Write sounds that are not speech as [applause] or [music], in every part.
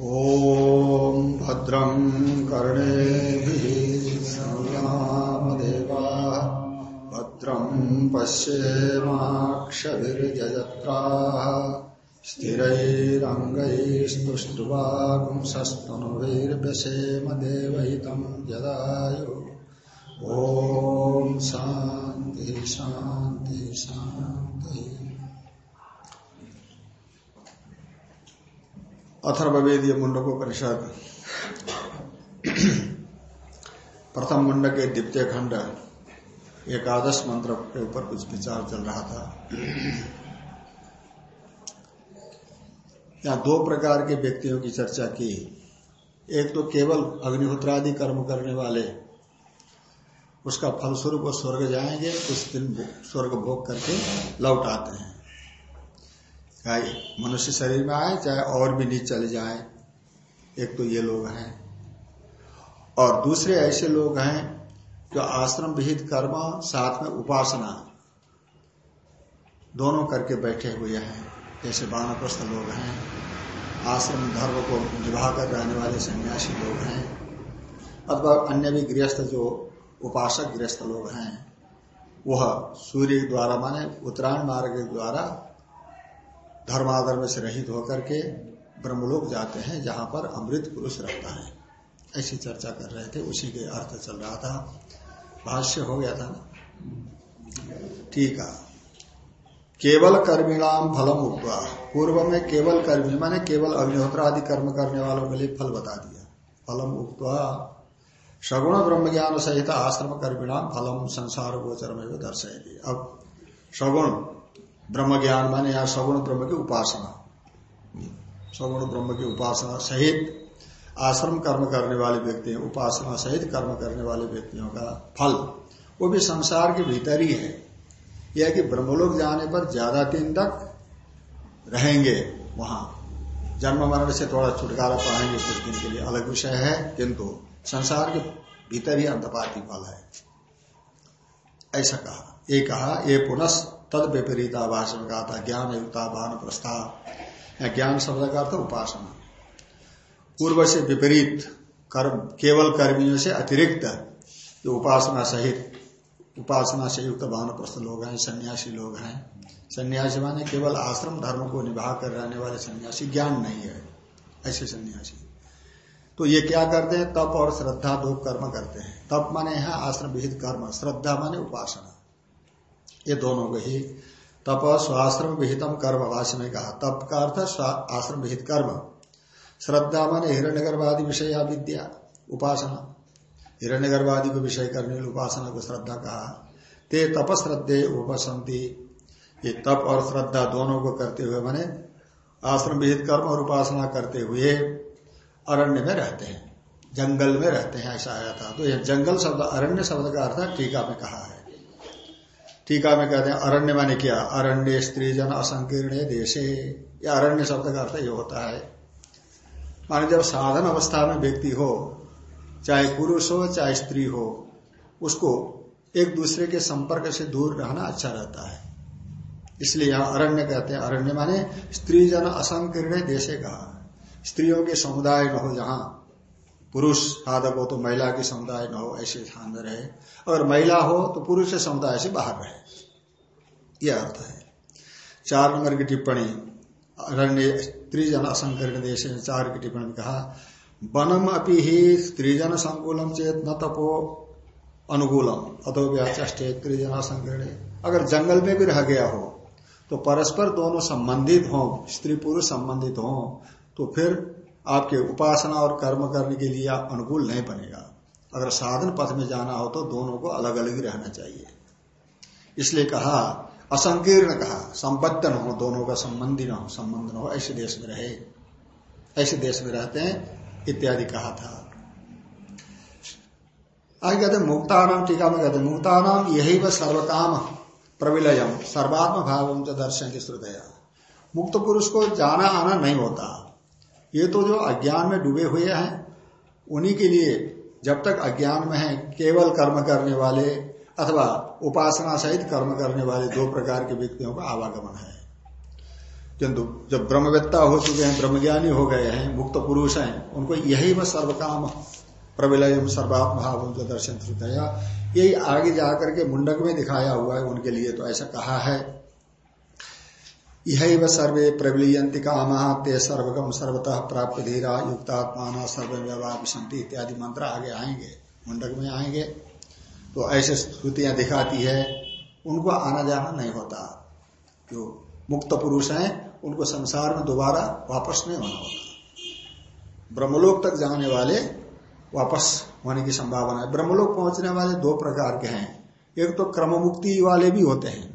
ॐ भद्रं कर्णेभिः संयामदेवा भद्रं पश्येमाक्षभिर्यजत्राः स्थिरैरङ्गैस्तुष्ट्वागुंसस्तनुभिर्व्यसेम देवहितं जदायु ॐ शान्ति शान्ति शान्ति। अथर्वेदीय मुंडको परिषद। प्रथम मुंड के द्वितीय खंड, एकादश मंत्र के ऊपर कुछ विचार चल रहा था। यहाँ दो प्रकार के व्यक्तियों की चर्चा की। एक तो केवल अग्निहोत्रादि कर्म करने वाले, उसका फलस्वरूप स्वर्ग जाएँगे, कुछ दिन स्वर्ग भोग करके लौट आते हैं। चाहे मनुष्य शरीर में आए, चाहे और भी नीचे चले जाए, एक तो ये लोग हैं। और दूसरे ऐसे लोग हैं जो आश्रम विहित कर्म, साथ में उपासना, दोनों करके बैठे हुए हैं। जैसे बानप्रस्थ लोग हैं, आश्रम धर्म को निभा कर रहने वाले सन्यासी लोग हैं, अथवा अन्य भी गृहस्थ जो उपासक गृहस्थ लोग हैं, वह सूर्य द्वारा माने उत्तरायण मार्ग के द्वारा धर्माधर्म से रहित होकर के ब्रह्मलोक जाते हैं, जहाँ पर अमृत पुरुष रहता है। ऐसी चर्चा कर रहे थे, उसी के अर्थ चल रहा था। भाष्य हो गया था ना? ठीक है। केवल कर्मिणाम फलम उपवा पूर्व में केवल कर्मी, माने केवल अग्निहोत्र आदि कर्म करने वालों के लिए फल बता दिया। फलम उक्वा सगुण ब्रह्म ज्ञान सहित आश्रम कर्मिणाम फलम संसार गोचर में दर्शाएगी अब सगुण ब्रह्म ज्ञान माने यहाँ सगुण ब्रह्म की उपासना। सगुण ब्रह्म की उपासना सहित आश्रम कर्म करने वाले व्यक्ति, उपासना सहित कर्म करने वाले व्यक्तियों का फल। वो भी संसार के भीतर ही है। यह कि ब्रह्मलोक जाने पर ज़्यादा दिन तक रहेंगे वहाँ। जन्म मरण से थोड़ा छुटकारा पाएँगे कुछ दिन के लिए। अलग विषय है, किंतु संसार के भीतर ही अंतपाती फल है। ऐसा कहा। ये कहा, ये पुनः तद विपरीता भाषण का था, ज्ञान युक्ता भान प्रस्ताव ज्ञान शब्द का अर्थ उपासना। पूर्व से विपरीत कर्म, केवल कर्मियों से अतिरिक्त जो उपासना सहित, उपासना से युक्त भान प्रस्थ लोग हैं, सन्यासी लोग हैं। सन्यासी माने केवल आश्रम धर्म को निभा कर रहने वाले सन्यासी, ज्ञान नहीं है। ऐसे सन्यासी। तो ये क्या करते हैं? तप और श्रद्धा दो कर्म करते हैं। तप माने है आश्रम विहित कर्म, श्रद्धा माने उपासना। ये दोनों को ही तप स्वाश्रम विहितम कर्म, भाष्य में कहा, तप का अर्थ आश्रम विहित कर्म। श्रद्धा माने हिरण्य गर्भादि विषय विद्या, उपासना। हिरण्य गर्भादि को विषय करने उपासना को श्रद्धा कहा। ते श्रद्धे उपसंति ये तप और श्रद्धा दोनों को करते हुए माने आश्रम विहित कर्म और उपासना करते हुए अरण्य में रहते हैं। जंगल में रहते हैं, ऐसा आया था। तो यह जंगल शब्द अरण्य शब्द का अर्थ टीका में कहा है। टीका में कहते हैं, अरण्य माने क्या, अरण्य स्त्री जन असंकीर्ण देशे। या अरण्य शब्द का अर्थ ये होता है। माने जब साधन अवस्था में व्यक्ति हो, चाहे पुरुष हो, चाहे स्त्री हो, उसको एक दूसरे के संपर्क से दूर रहना अच्छा रहता है। इसलिए यहाँ अरण्य कहते हैं, अरण्य माने स्त्री जन असंकीर्ण देशे कहा। स्त्रियों के समुदाय न हो जहाँ पुरुष साधक हो तो महिला की समुदाय न हो, ऐसे स्थान में रहे अगर महिला हो तो पुरुष के समुदाय से बाहर रहे। यह अर्थ है। चार नंबर की टिप्पणी, अरण्य स्त्रीजन असंकरण देश चार की टिप्पणी में कहा, वनम अपनी ही स्त्रीजन संकुलम चेत न तपो अनुकूलम। अतो व्याचे त्रिजन असंकरण अगर जंगल में भी रह गया हो तो परस्पर दोनों संबंधित हों, स्त्री पुरुष संबंधित हों तो फिर आपके उपासना और कर्म करने के लिए अनुकूल नहीं बनेगा। अगर साधन पथ में जाना हो तो दोनों को अलग अलग ही रहना चाहिए। इसलिए कहा, असंकीर्ण कहा, संबद्ध न हो, दोनों का संबंधी न हो, संबंध न हो, ऐसे देश में रहे। ऐसे देश में रहते हैं, इत्यादि कहा था। आगे कहते मुक्ता नाम टीका में कहते मुक्ता नाम यही वह सर्वकाम प्रविलयम सर्वात्म भाव दर्शन की श्रुदया मुक्त पुरुष को जाना आना नहीं होता। ये तो जो अज्ञान में डूबे हुए हैं, उन्हीं के लिए जब तक अज्ञान में है, केवल कर्म करने वाले अथवा उपासना सहित कर्म करने वाले दो प्रकार के व्यक्तियों का आवागमन है। किंतु जब ब्रह्मवेत्ता हो चुके हैं, ब्रह्मज्ञानी हो गए हैं, मुक्त पुरुष हैं, उनको यही वह सर्वकाम प्रविलय सर्वात्भाव जो दर्शन यही आगे जाकर के मुंडक में दिखाया हुआ है, उनके लिए तो ऐसा कहा है। यह सर्वे प्रविलियंति काम, ते सर्वगम सर्वतः प्राप्त धीरा युक्तात्मा सर्वव्यवापी इत्यादि मंत्र आगे आएँगे, मुंडक में आएँगे। तो ऐसे स्तुतियाँ दिखाती है, उनको आना जाना नहीं होता। जो मुक्त पुरुष हैं, उनको संसार में दोबारा वापस नहीं होना होता। ब्रह्मलोक तक जाने वाले वापस होने की संभावना है। ब्रह्मलोक पहुँचने वाले दो प्रकार के हैं। एक तो क्रम मुक्ति वाले भी होते हैं।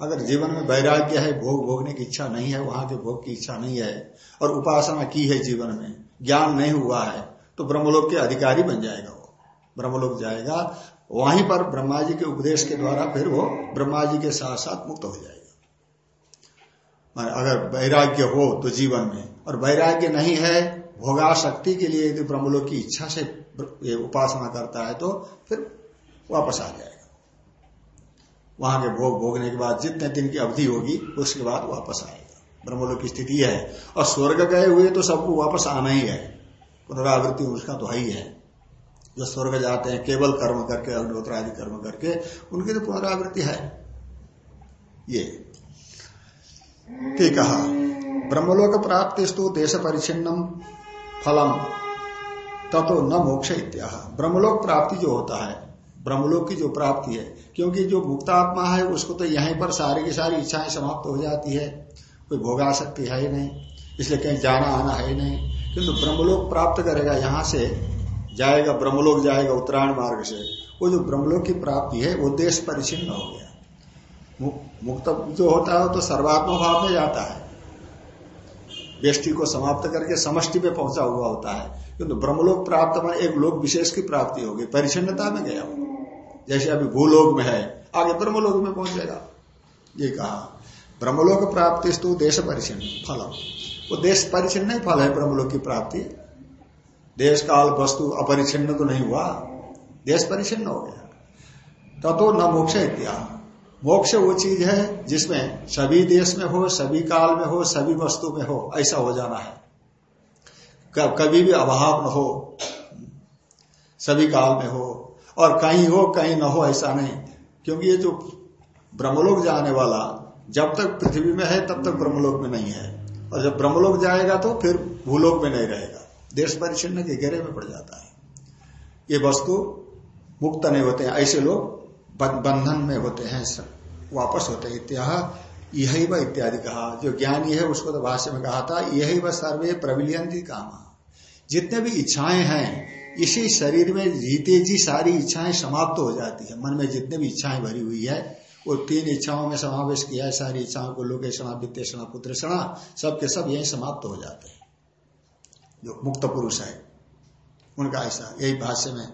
अगर जीवन में वैराग्य है, भोग भोगने की इच्छा नहीं है, वहाँ के भोग की इच्छा नहीं है, और उपासना की है जीवन में, ज्ञान नहीं हुआ है तो ब्रह्मलोक के अधिकारी बन जाएगा वो। ब्रह्मलोक जाएगा, वहीं पर ब्रह्मा जी के उपदेश के द्वारा फिर वो ब्रह्मा जी के साथ साथ मुक्त हो जाएगा। अगर वैराग्य हो तो जीवन में, और वैराग्य नहीं है भोगा शक्ति के लिए यदि ब्रह्मलोक की इच्छा से उपासना करता है तो फिर वापस आ जाएगा। वहाँ के भोग भोगने के बाद जितने दिन की अवधि होगी, उसके बाद वापस आएगा। ब्रह्मलोक की स्थिति है। और स्वर्ग गए हुए तो सबको वापस आना ही है। पुनरावृत्ति उसका तो है ही जो स्वर्ग जाते हैं, केवल कर्म करके अग्निहोत्र आदि कर्म करके, उनकी तो पुनरावृत्ति है। ये। ठीक कहा। ब्रह्मलोक प्राप्ति स्तु देश परिचिन्नम फलम, ततो न मोक्ष इत्या ब्रह्मलोक प्राप्ति जो होता है ब्रह्मलोक की जो प्राप्ति है। क्योंकि जो मुक्तात्मा है, उसको तो यहीं पर सारी की सारी इच्छाएँ समाप्त हो जाती है। कोई भोगा सकती है ही नहीं, इसलिए कहीं जाना आना है ही नहीं। किंतु ब्रह्मलोक प्राप्त करेगा, यहाँ से जाएगा, ब्रह्मलोक जाएगा उत्तरायण मार्ग से। वो जो ब्रह्मलोक की प्राप्ति है, वो देश परिचिन्न हो गया। मुक्त जो होता है, वो तो सर्वात्मा भाव में जाता है। व्यष्टि को समाप्त करके समष्टि पे पहुँचा हुआ होता है। किंतु ब्रह्मलोक प्राप्त में एक लोक विशेष की प्राप्ति होगी, परिचिन्नता में गया वो जैसे अभी भूलोक में है, आगे ब्रह्मलोक में पहुंचेगा ये कहा, ब्रह्मलोक प्राप्ति स्तु देश परिचिन्न फल वो देश परिचिन्न ही फल है ब्रह्मलोक की प्राप्ति। देश काल वस्तु अपरिचिन्न तो नहीं हुआ, देश परिचिन्न हो गया। ततो न मोक्ष इत्यादि मोक्ष वो चीज़ है जिसमें सभी देश में हो, सभी काल में हो, सभी वस्तु में हो, ऐसा हो जाना है। कभी भी अभाव न हो, सभी काल में हो और कहीं हो, कहीं न हो, ऐसा नहीं। क्योंकि ये जो ब्रह्मलोक जाने वाला, जब तक पृथ्वी में है, तब तक ब्रह्मलोक में नहीं है। और जब ब्रह्मलोक जाएगा तो फिर भूलोक में नहीं रहेगा। देश परिचिन्न के घेरे में पड़ जाता है। ये वस्तु मुक्त नहीं होते हैं। ऐसे लोग बंधन में होते हैं वापस होते हैं। इत्या यही वह इत्यादि कहा। जो ज्ञानी है, उसको तो भाष्य में कहा था, यही वह सर्वे प्रविलियंती काम। जितने भी इच्छाएँ हैं इसी शरीर में जीते जी सारी इच्छाएँ समाप्त हो जाती है। मन में जितने भी इच्छाएँ भरी हुई है, वो तीन इच्छाओं में समावेश किया है। सारी इच्छाओं को लोकेशणा वित्तेषणा पुत्रेषणा सबके सब यही समाप्त हो जाते हैं। जो मुक्त पुरुष है, उनका ऐसा यही भाष्य में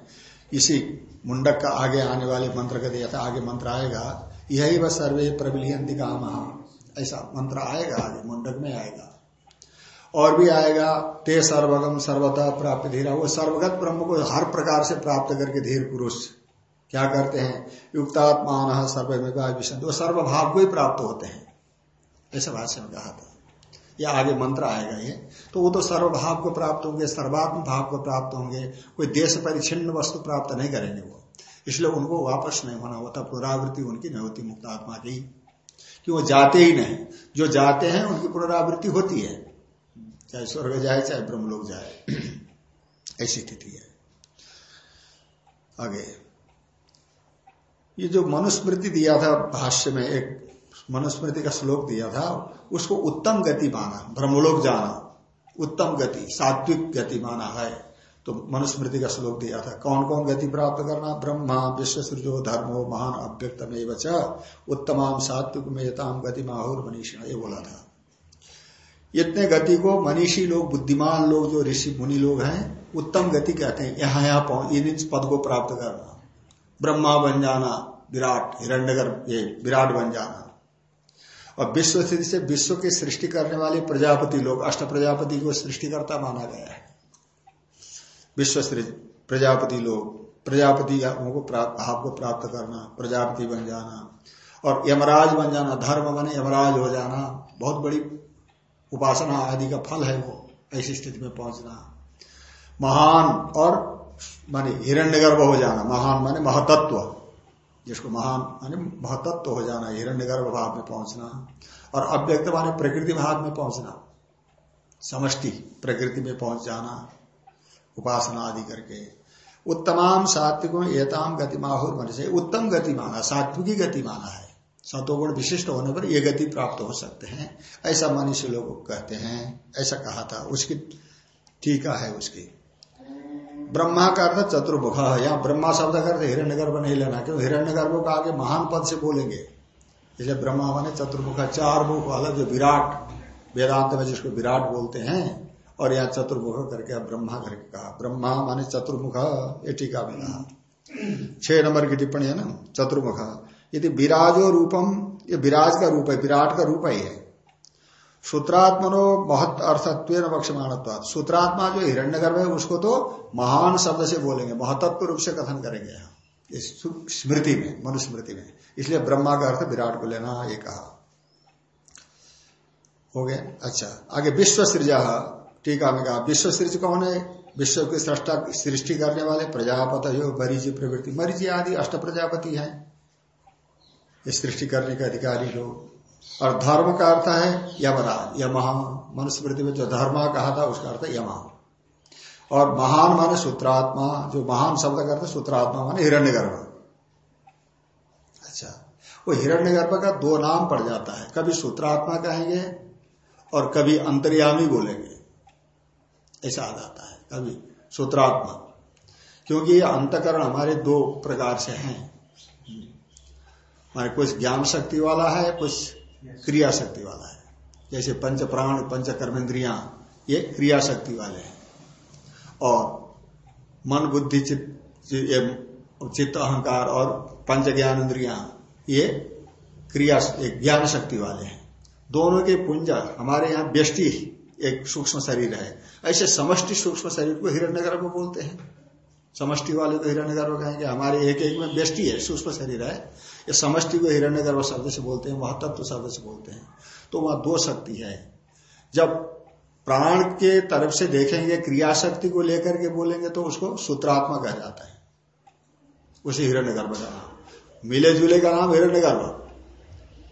इसी मुंडक का आगे आने वाले मंत्र का दिया था आगे मंत्र आएगा, यही वह सर्वे प्रबलियंति काम। ऐसा मंत्र आएगा, आगे मुंडक में आएगा। और भी आएगा, ते सर्वगम सर्वता प्राप्त धीरा। वो सर्वगत ब्रह्म को हर प्रकार से प्राप्त करके धीर पुरुष। क्या करते हैं? युक्तात्मान सर्वमेवा वो सर्वभाव को ही प्राप्त होते हैं। ऐसे भाष्य में कहा था। या आगे मंत्र आएगा ये। तो वो तो सर्वभाव को प्राप्त होंगे सर्वात्म भाव को प्राप्त होंगे। कोई देश परिचिन्न वस्तु प्राप्त नहीं करेंगे वो। इसलिए उनको वापस नहीं होना होता। पुनरावृत्ति उनकी नहीं होती मुक्त आत्मा की। कि वो जाते ही नहीं। जो जाते हैं, उनकी पुनरावृत्ति होती है। चाहे स्वर्ग जाए, चाहे ब्रह्मलोक जाए। ऐसी स्थिति है। आगे। ये जो मनुस्मृति दिया था भाष्य में, एक मनुस्मृति का श्लोक दिया था, उसको उत्तम गति माना, ब्रह्मलोक जाना। उत्तम गति, सात्विक गति माना है। तो मनुस्मृति का श्लोक दिया था कौन कौन गति प्राप्त करना? ब्रह्मा विश्व सृजो धर्मो, महान अव्यक्तम उत्तमाम सात्विक मेताम गति माहौर मनीषण ये बोला था। इतने गति को मनीषी लोग, बुद्धिमान लोग, जो ऋषि मुनि लोग हैं, उत्तम गति कहते हैं। यहाँ यहाँ पहुँच इन पद को प्राप्त करना। ब्रह्मा बन जाना, विराट हिरण्यगर ये विराट बन जाना। और विश्व स्थिति से विश्व की सृष्टि करने वाले प्रजापति लोग, अष्ट प्रजापति को सृष्टिकर्ता माना गया है। विश्व प्रजापति लोग, प्रजापति को भाव को प्राप्त करना, प्रजापति बन जाना। और यमराज बन जाना, धर्म बने, यमराज हो जाना। बहुत बड़ी उपासना आदि का फल है वो, ऐसी स्थिति में पहुँचना। महान और, माने हिरण्य गर्भ हो जाना। महान माने महतत्व, जिसको महान माने महतत्व हो जाना हिरण्य गर्भ भाव में पहुँचना और अव्यक्त माने प्रकृति भाव में पहुँचना। समष्टि, प्रकृति में पहुँच जाना, उपासना आदि करके। उत्तमाम सात्विकों एताम गतिमाहुर मन से उत्तम गति माना सात्विकी गति माना है। सतोगुण विशिष्ट होने पर ये गति प्राप्त हो सकते हैं। ऐसा मनुष्य लोग कहते हैं, ऐसा कहा था, उसकी टीका है उसकी। ब्रह्मा का अर्थ चतुर्मुख यहाँ ब्रह्मा शब्द का अर्थ हिरण्यगर्भ नहीं लेना, क्यों? हिरण्यगर्भ का आगे महान पद से बोलेंगे। इसलिए ब्रह्मा माने चतुर्मुख चार मुख वाला जो विराट, वेदांत में जिसको विराट बोलते हैं, और यहाँ चतुर्मुख करके ब्रह्मा करके कहा ब्रह्मा माने चतुर्मुख ये टीका में कहा। छह नंबर की टिप्पणी है ना? चतुर्मुख यदि विराजो रूपम, ये विराज का रूप है, विराट का रूप ही है सूत्रात्मनो बहुत अर्थत्व वक्षमाण सूत्रात्मा जो हिरण्यगर्भ है, उसको तो महान शब्द से बोलेंगे, महतत्व रूप से कथन करेंगे यहाँ, इस स्मृति में, मनुस्मृति में। इसलिए ब्रह्मा का अर्थ विराट को लेना, ये कहा। हो गया? अच्छा आगे विश्व सृजा टीका में कहा विश्व सृज कौन है? विश्व की सृष्टा, सृष्टि करने वाले प्रजापत हो मरीजी प्रवृत्ति। मरीजी आदि अष्ट प्रजापति है। सृष्टि करने के अधिकारी लोग और धर्म का अर्थ है यमराज यमहा मनुस्मृति में जो धर्म कहा था, उसका अर्थ यमा और महान माने सूत्रात्मा, जो महान शब्द का अर्थ सूत्रात्मा माने हिरण्यगर्भ। अच्छा वो हिरण्यगर्भ का दो नाम पड़ जाता है। कभी सूत्रात्मा कहेंगे और कभी अंतर्यामी बोलेंगे। ऐसा आ जाता है, कभी सूत्रात्मा। क्योंकि ये अंतकरण हमारे दो प्रकार से हैं। हमारे कुछ ज्ञान शक्ति वाला है कुछ क्रिया शक्ति वाला है। जैसे पंच प्राण पंच कर्मेंद्रिया ये क्रिया शक्ति वाले हैं। और मन बुद्धि चित्त चित्त अहंकार और पंच ज्ञान इंद्रिया ये क्रिया ज्ञान शक्ति वाले हैं। दोनों के पुंज हमारे यहाँ व्यष्टि एक सूक्ष्म शरीर है। ऐसे समष्टि सूक्ष्म शरीर को हिरण्यगर्भ बोलते हैं। समष्टि वाले को हिरण्यगर्भ कहेंगे हमारे एक एक में व्यष्टि है सूक्ष्म शरीर है। ये समष्टि को हिरण्यगर्भ शब्द से बोलते हैं महतत्व शब्द से बोलते हैं। तो वहाँ दो शक्ति है। जब प्राण के तरफ़ से देखेंगे क्रिया शक्ति को लेकर के बोलेंगे तो उसको सूत्रात्मा कहा जाता है। उसे हिरण्यगर्भ का नाम मिले जुले का नाम हिरण्यगर्भ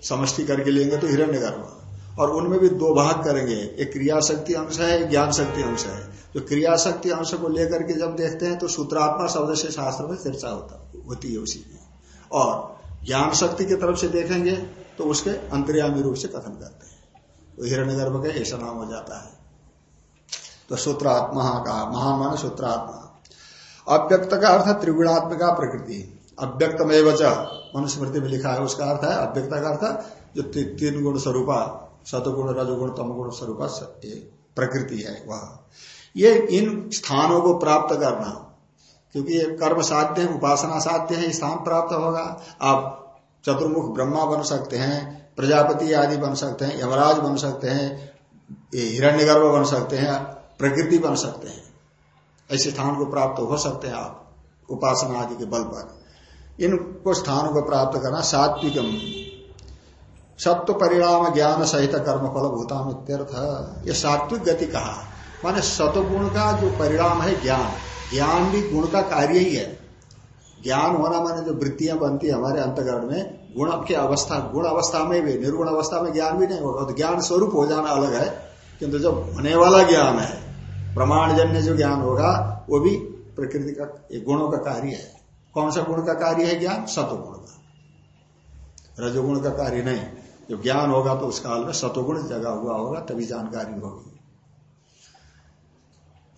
समष्टि करके लेंगे तो हिरण्य गर्भ। और उनमें भी दो भाग करेंगे। एक क्रिया शक्ति अंश है, एक ज्ञान शक्ति अंश है। जो क्रिया शक्ति अंश को लेकर के जब देखते हैं तो सूत्रात्मा शब्द से शास्त्र में चर्चा होता होती है उसी में। और ज्ञान शक्ति की तरफ़ से देखेंगे तो उसके अंतर्यामी रूप से कथन करते हैं। तो हिरण्य गर्भ का ऐसा नाम हो जाता है। तो सूत्रात्मा कहा महान मान सूत्रात्मा। अव्यक्त का अर्थ त्रिगुणात्मिका प्रकृति। अव्यक्त में मनुस्मृति में लिखा है, उसका अर्थ है अव्यक्त का अर्थ, जो तीन गुण स्वरूपा सतगुण रजगुण, तमगुण स्वरूप प्रकृति है वह। ये इन स्थानों को प्राप्त करना क्योंकि ये कर्म साध्य है, उपासना साध्य है स्थान प्राप्त होगा। आप चतुर्मुख ब्रह्मा बन सकते हैं, प्रजापति आदि बन सकते हैं, यमराज बन सकते हैं हिरण्यगर्भ बन सकते हैं, प्रकृति बन सकते हैं। ऐसे स्थान को प्राप्त हो सकते हैं आप, उपासना आदि के बल पर। इनको स्थानों को प्राप्त करना सात्विकम। सत्व परिणाम ज्ञान सहित कर्म फल भूताम इत्यर्थ। ये सात्विक गति कहा। माने सतगुण का जो परिणाम है ज्ञान ज्ञान भी गुण का कार्य ही है। ज्ञान होना माने जो वृत्तियाँ बनती है हमारे अंतकरण में, गुण की अवस्था, गुण अवस्था में भी, निर्गुण अवस्था में ज्ञान भी नहीं होगा। तो ज्ञान स्वरूप हो जाना अलग है, किंतु जब होने वाला ज्ञान है प्रमाण जन्य जो ज्ञान होगा, वो भी प्रकृति का गुणों का कार्य है। कौन सा गुण का कार्य है ज्ञान? सतुगुण का। रजोगुण का कार्य नहीं। जो ज्ञान होगा तो उस काल में सतोगुण जगा हुआ होगा, तभी जानकारी होगी।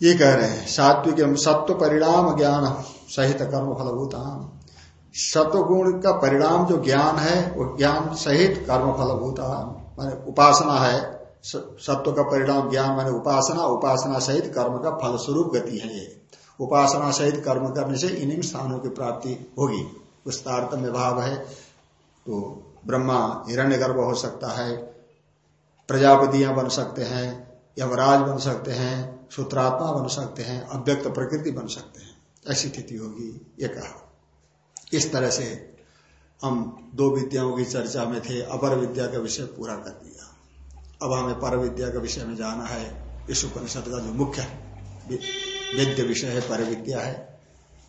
ये कह रहे हैं, सात्विक सत्व परिणाम ज्ञान सहित कर्म फलभूताम सत्वगुण का परिणाम जो ज्ञान है, वो ज्ञान सहित कर्म फलभूता माने उपासना है सत्व का परिणाम ज्ञान, माने उपासना उपासना सहित कर्म का फलस्वरूप गति है। ये उपासना सहित कर्म करने से इन स्थानों की प्राप्ति होगी। उस तारतम्य भाव है तो ब्रह्मा हिरण्यगर्भ हो सकता है, प्रजापतियाँ बन सकते हैं यमराज बन सकते हैं सूत्रात्मा बन सकते हैं अव्यक्त प्रकृति बन सकते हैं। ऐसी स्थिति होगी ये कहा। इस तरह से हम दो विद्याओं की चर्चा में थे अपर विद्या का विषय पूरा कर दिया। अब हमें पर विद्या के विषय में जाना है। इस उपनिषद का जो मुख्य विद्य विषय है पर विद्या है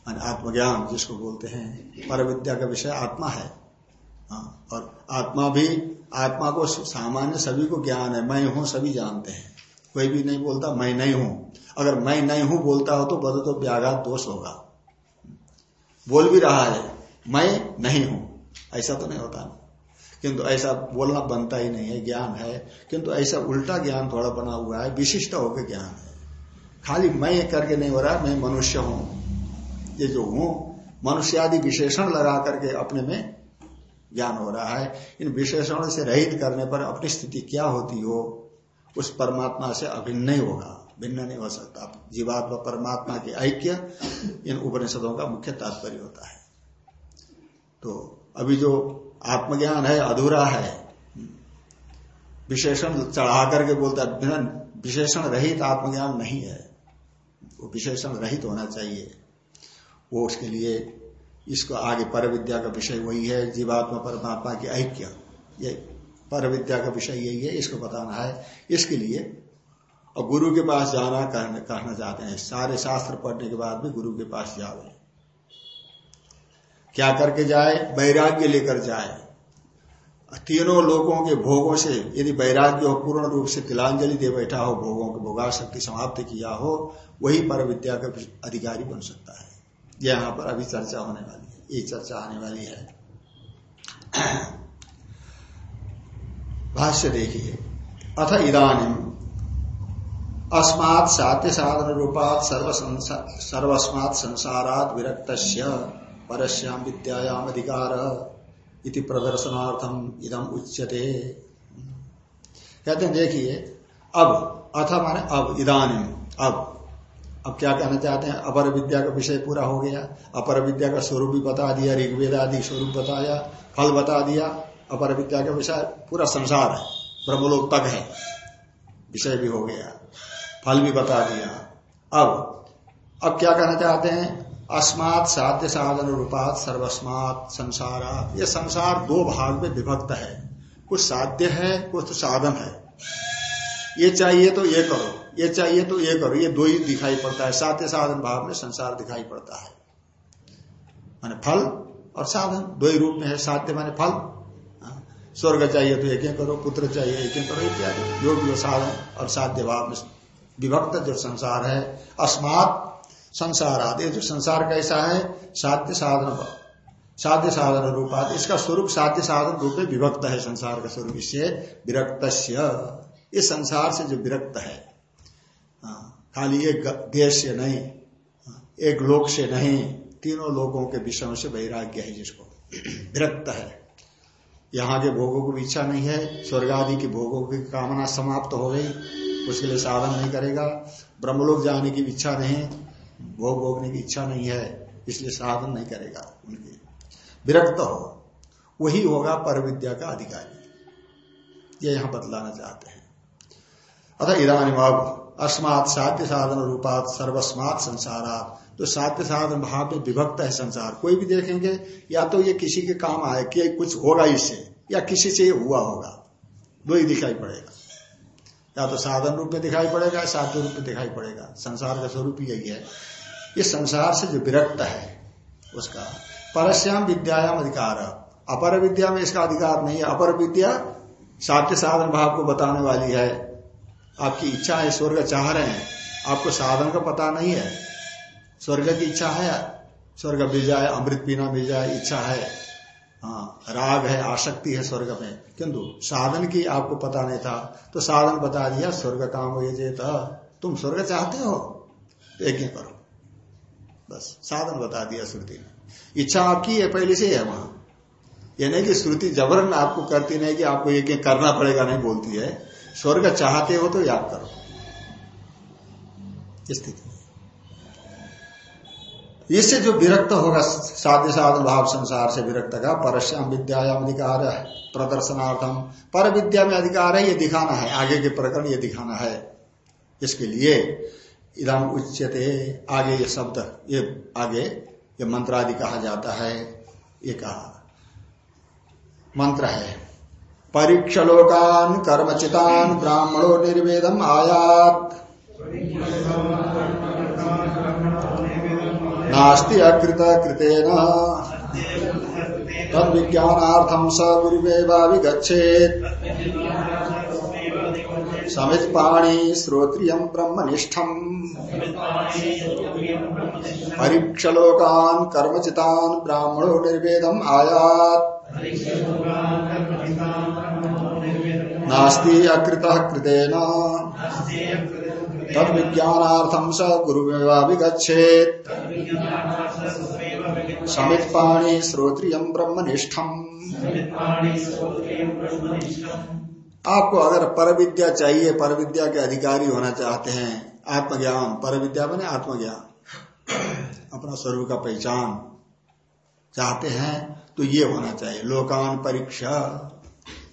आत्मज्ञान जिसको बोलते हैं पर विद्या का विषय आत्मा है। हाँ, और आत्मा भी आत्मा को सामान्य सभी को ज्ञान है मैं हूँ सभी जानते हैं। कोई भी नहीं बोलता, मैं नहीं हूँ। अगर मैं नहीं हूँ बोलता हो तो बदो तो व्याघात दोष होगा। बोल भी रहा है, मैं नहीं हूँ। ऐसा तो नहीं होता। किंतु ऐसा बोलना बनता ही नहीं है, ज्ञान है। किंतु ऐसा उल्टा ज्ञान थोड़ा बना हुआ है, विशिष्ट होकर ज्ञान है। खाली मैं करके नहीं हो रहा, मैं मनुष्य हूँ। ये जो हूँ मनुष्य आदि विशेषण लगा करके अपने में ज्ञान हो रहा है। इन विशेषणों से रहित करने पर अपनी स्थिति क्या होती हो? उस परमात्मा से अभिन्न नहीं होगा, भिन्न नहीं हो सकता। जीवात्मा परमात्मा के ऐक्य इन उपनिषदों का मुख्य तात्पर्य होता है। तो अभी जो आत्मज्ञान है, अधूरा है, विशेषण चढ़ा करके बोलता है विशेषण रहित आत्मज्ञान नहीं है। वो विशेषण रहित होना चाहिए। वो उसके लिए इसको आगे पर विद्या का विषय वही है, जीवात्मा परमात्मा की ऐक्य। ये पर विद्या का विषय यही है इसको बताना है। इसके लिए और गुरु के पास जाना कहना, कहना चाहते हैं। सारे शास्त्र पढ़ने के बाद भी गुरु के पास जाओ। क्या करके जाए? वैराग्य लेकर जाए। तीनों लोगों के भोगों से यदि वैराग्य हो पूर्ण रूप से तिलांजलि दे बैठा हो भोगों के भोगा शक्ति समाप्त किया हो वही पर विद्या का अधिकारी बन सकता है। यहाँ पर अभी चर्चा होने वाली है। ये चर्चा आने वाली है। भाष्य देखिए अथ इदानी अस्मात् साध्य साधन रूपात सर्वस्मात् संसारात विरक्त परस्याम विद्यायाम अधिकार इति प्रदर्शनार्थम इदम उच्यते। कहते हैं, देखिए, अब, अथ माने अब, इदानी, अब। अब क्या कहना चाहते हैं? अपर विद्या का विषय पूरा हो गया। अपर विद्या का स्वरूप भी बता दिया, ऋग्वेद आदि स्वरूप बताया, फल बता दिया। अपर विद्या का विषय पूरा संसार है। ब्रह्मलोक तक है। विषय भी हो गया, फल भी बता दिया। अब अब क्या कहना चाहते हैं? अस्मात साध्य साधन रूपात सर्वस्मात संसार ये संसार दो भाग में विभक्त है। कुछ साध्य है, कुछ साधन है। ये चाहिए तो ये करो, ये चाहिए तो ये करो। ये दो ही दिखाई पड़ता है। साध्य साधन भाव में संसार दिखाई पड़ता है। माने फल और साधन, दो ही रूप में है। साध्य माने फल स्वर्ग चाहिए तो एक करो पुत्र चाहिए एक करो इत्यादि। भी साधन और साध्य भाव में विभक्त जो संसार है अस्मात संसार आदि। जो संसार कैसा है? साध्य साधन साध्य साधन रूपात। इसका स्वरूप साध्य साधन रूप में विभक्त है संसार का स्वरूप। इससे विरक्त इस संसार से जो विरक्त है हाँ, खाली एक देश से नहीं एक लोक से नहीं तीनों लोगों के विषयों से वैराग्य है जिसको। विरक्त है। यहाँ के भोगों की इच्छा नहीं है, स्वर्ग आदि के भोगों की कामना समाप्त हो गई, उसके लिए साधन नहीं करेगा। ब्रह्मलोक जाने की इच्छा नहीं, भोग भोगने की इच्छा नहीं है, इसलिए साधन नहीं करेगा उनकी। विरक्त हो, वही होगा पर विद्या का अधिकारी। ये यहाँ बतलाना चाहते हैं। अतः इधानी अब अस्मात साध्य साधन रूपात सर्वस्मात संसारात तो साध्य साधन भाव में विभक्त है संसार। कोई भी देखेंगे, या तो ये किसी के काम आए कि कुछ होगा इससे, या किसी से ये हुआ होगा, दो ही दिखाई पड़ेगा। या तो साधन रूप में दिखाई पड़ेगा, या साध्य रूप में दिखाई पड़ेगा। संसार का स्वरूप यही है। ये संसार से जो विरक्त है, उसका परस्याम विद्यायाम अधिकार। अपर विद्या में इसका अधिकार नहीं है। अपर विद्या साध्य साधन भाव को बताने वाली है। आपकी इच्छा है स्वर्ग चाह रहे हैं। आपको साधन का पता नहीं है। स्वर्ग की इच्छा है, स्वर्ग मिल जाए, अमृत पीना मिल जाए, इच्छा है। हाँ राग है, आसक्ति है स्वर्ग में। किंतु साधन की आपको पता नहीं था तो साधन बता दिया, स्वर्ग काम हो ये तुम स्वर्ग चाहते हो एक ही करो। बस, साधन बता दिया श्रुति ने। इच्छा आपकी है, पहले से है वहाँ। ये नहीं कि श्रुति जबरन आपको करती नहीं, कि आपको एक करना पड़ेगा, नहीं बोलती है। स्वर्ग चाहते हो तो याद करो। स्थिति इससे जो विरक्त होगा, साध्य साधन भाव संसार से विरक्त का, परश्याम विद्यायाम अधिकार है, प्रदर्शनार्थम। पर विद्या में अधिकार है, ये दिखाना है, आगे के प्रकरण ये दिखाना है। इसके लिए इधम उच्चते आगे ये शब्द, ये आगे ये मंत्र आदि कहा जाता है, ये कहा। मंत्र है, परीक्षलोकान कर्मचितान ब्राह्मणों निर्वेदम आयात। नास्ति अकृत कृतेन तद विज्ञानार्थम स गुरुमेवाभिगछेत समित पाणी श्रोत्रियम ब्रह्मनिष्ठम। परीक्षलोकान कर्मचितान ब्राह्मणो निर्वेदम आयात। नास्ति अकृत कृतेन तद विज्ञानार्थम स गुरुमेवाभिगछेत समित पाणी श्रोत्रियम ब्रह्मनिष्ठम। आपको अगर पर विद्या चाहिए पर विद्या के अधिकारी होना चाहते हैं, आत्मज्ञान पर विद्या बने आत्मज्ञान। अपना स्वरूप का पहचान चाहते हैं तो ये होना चाहिए, लोकान परीक्षा।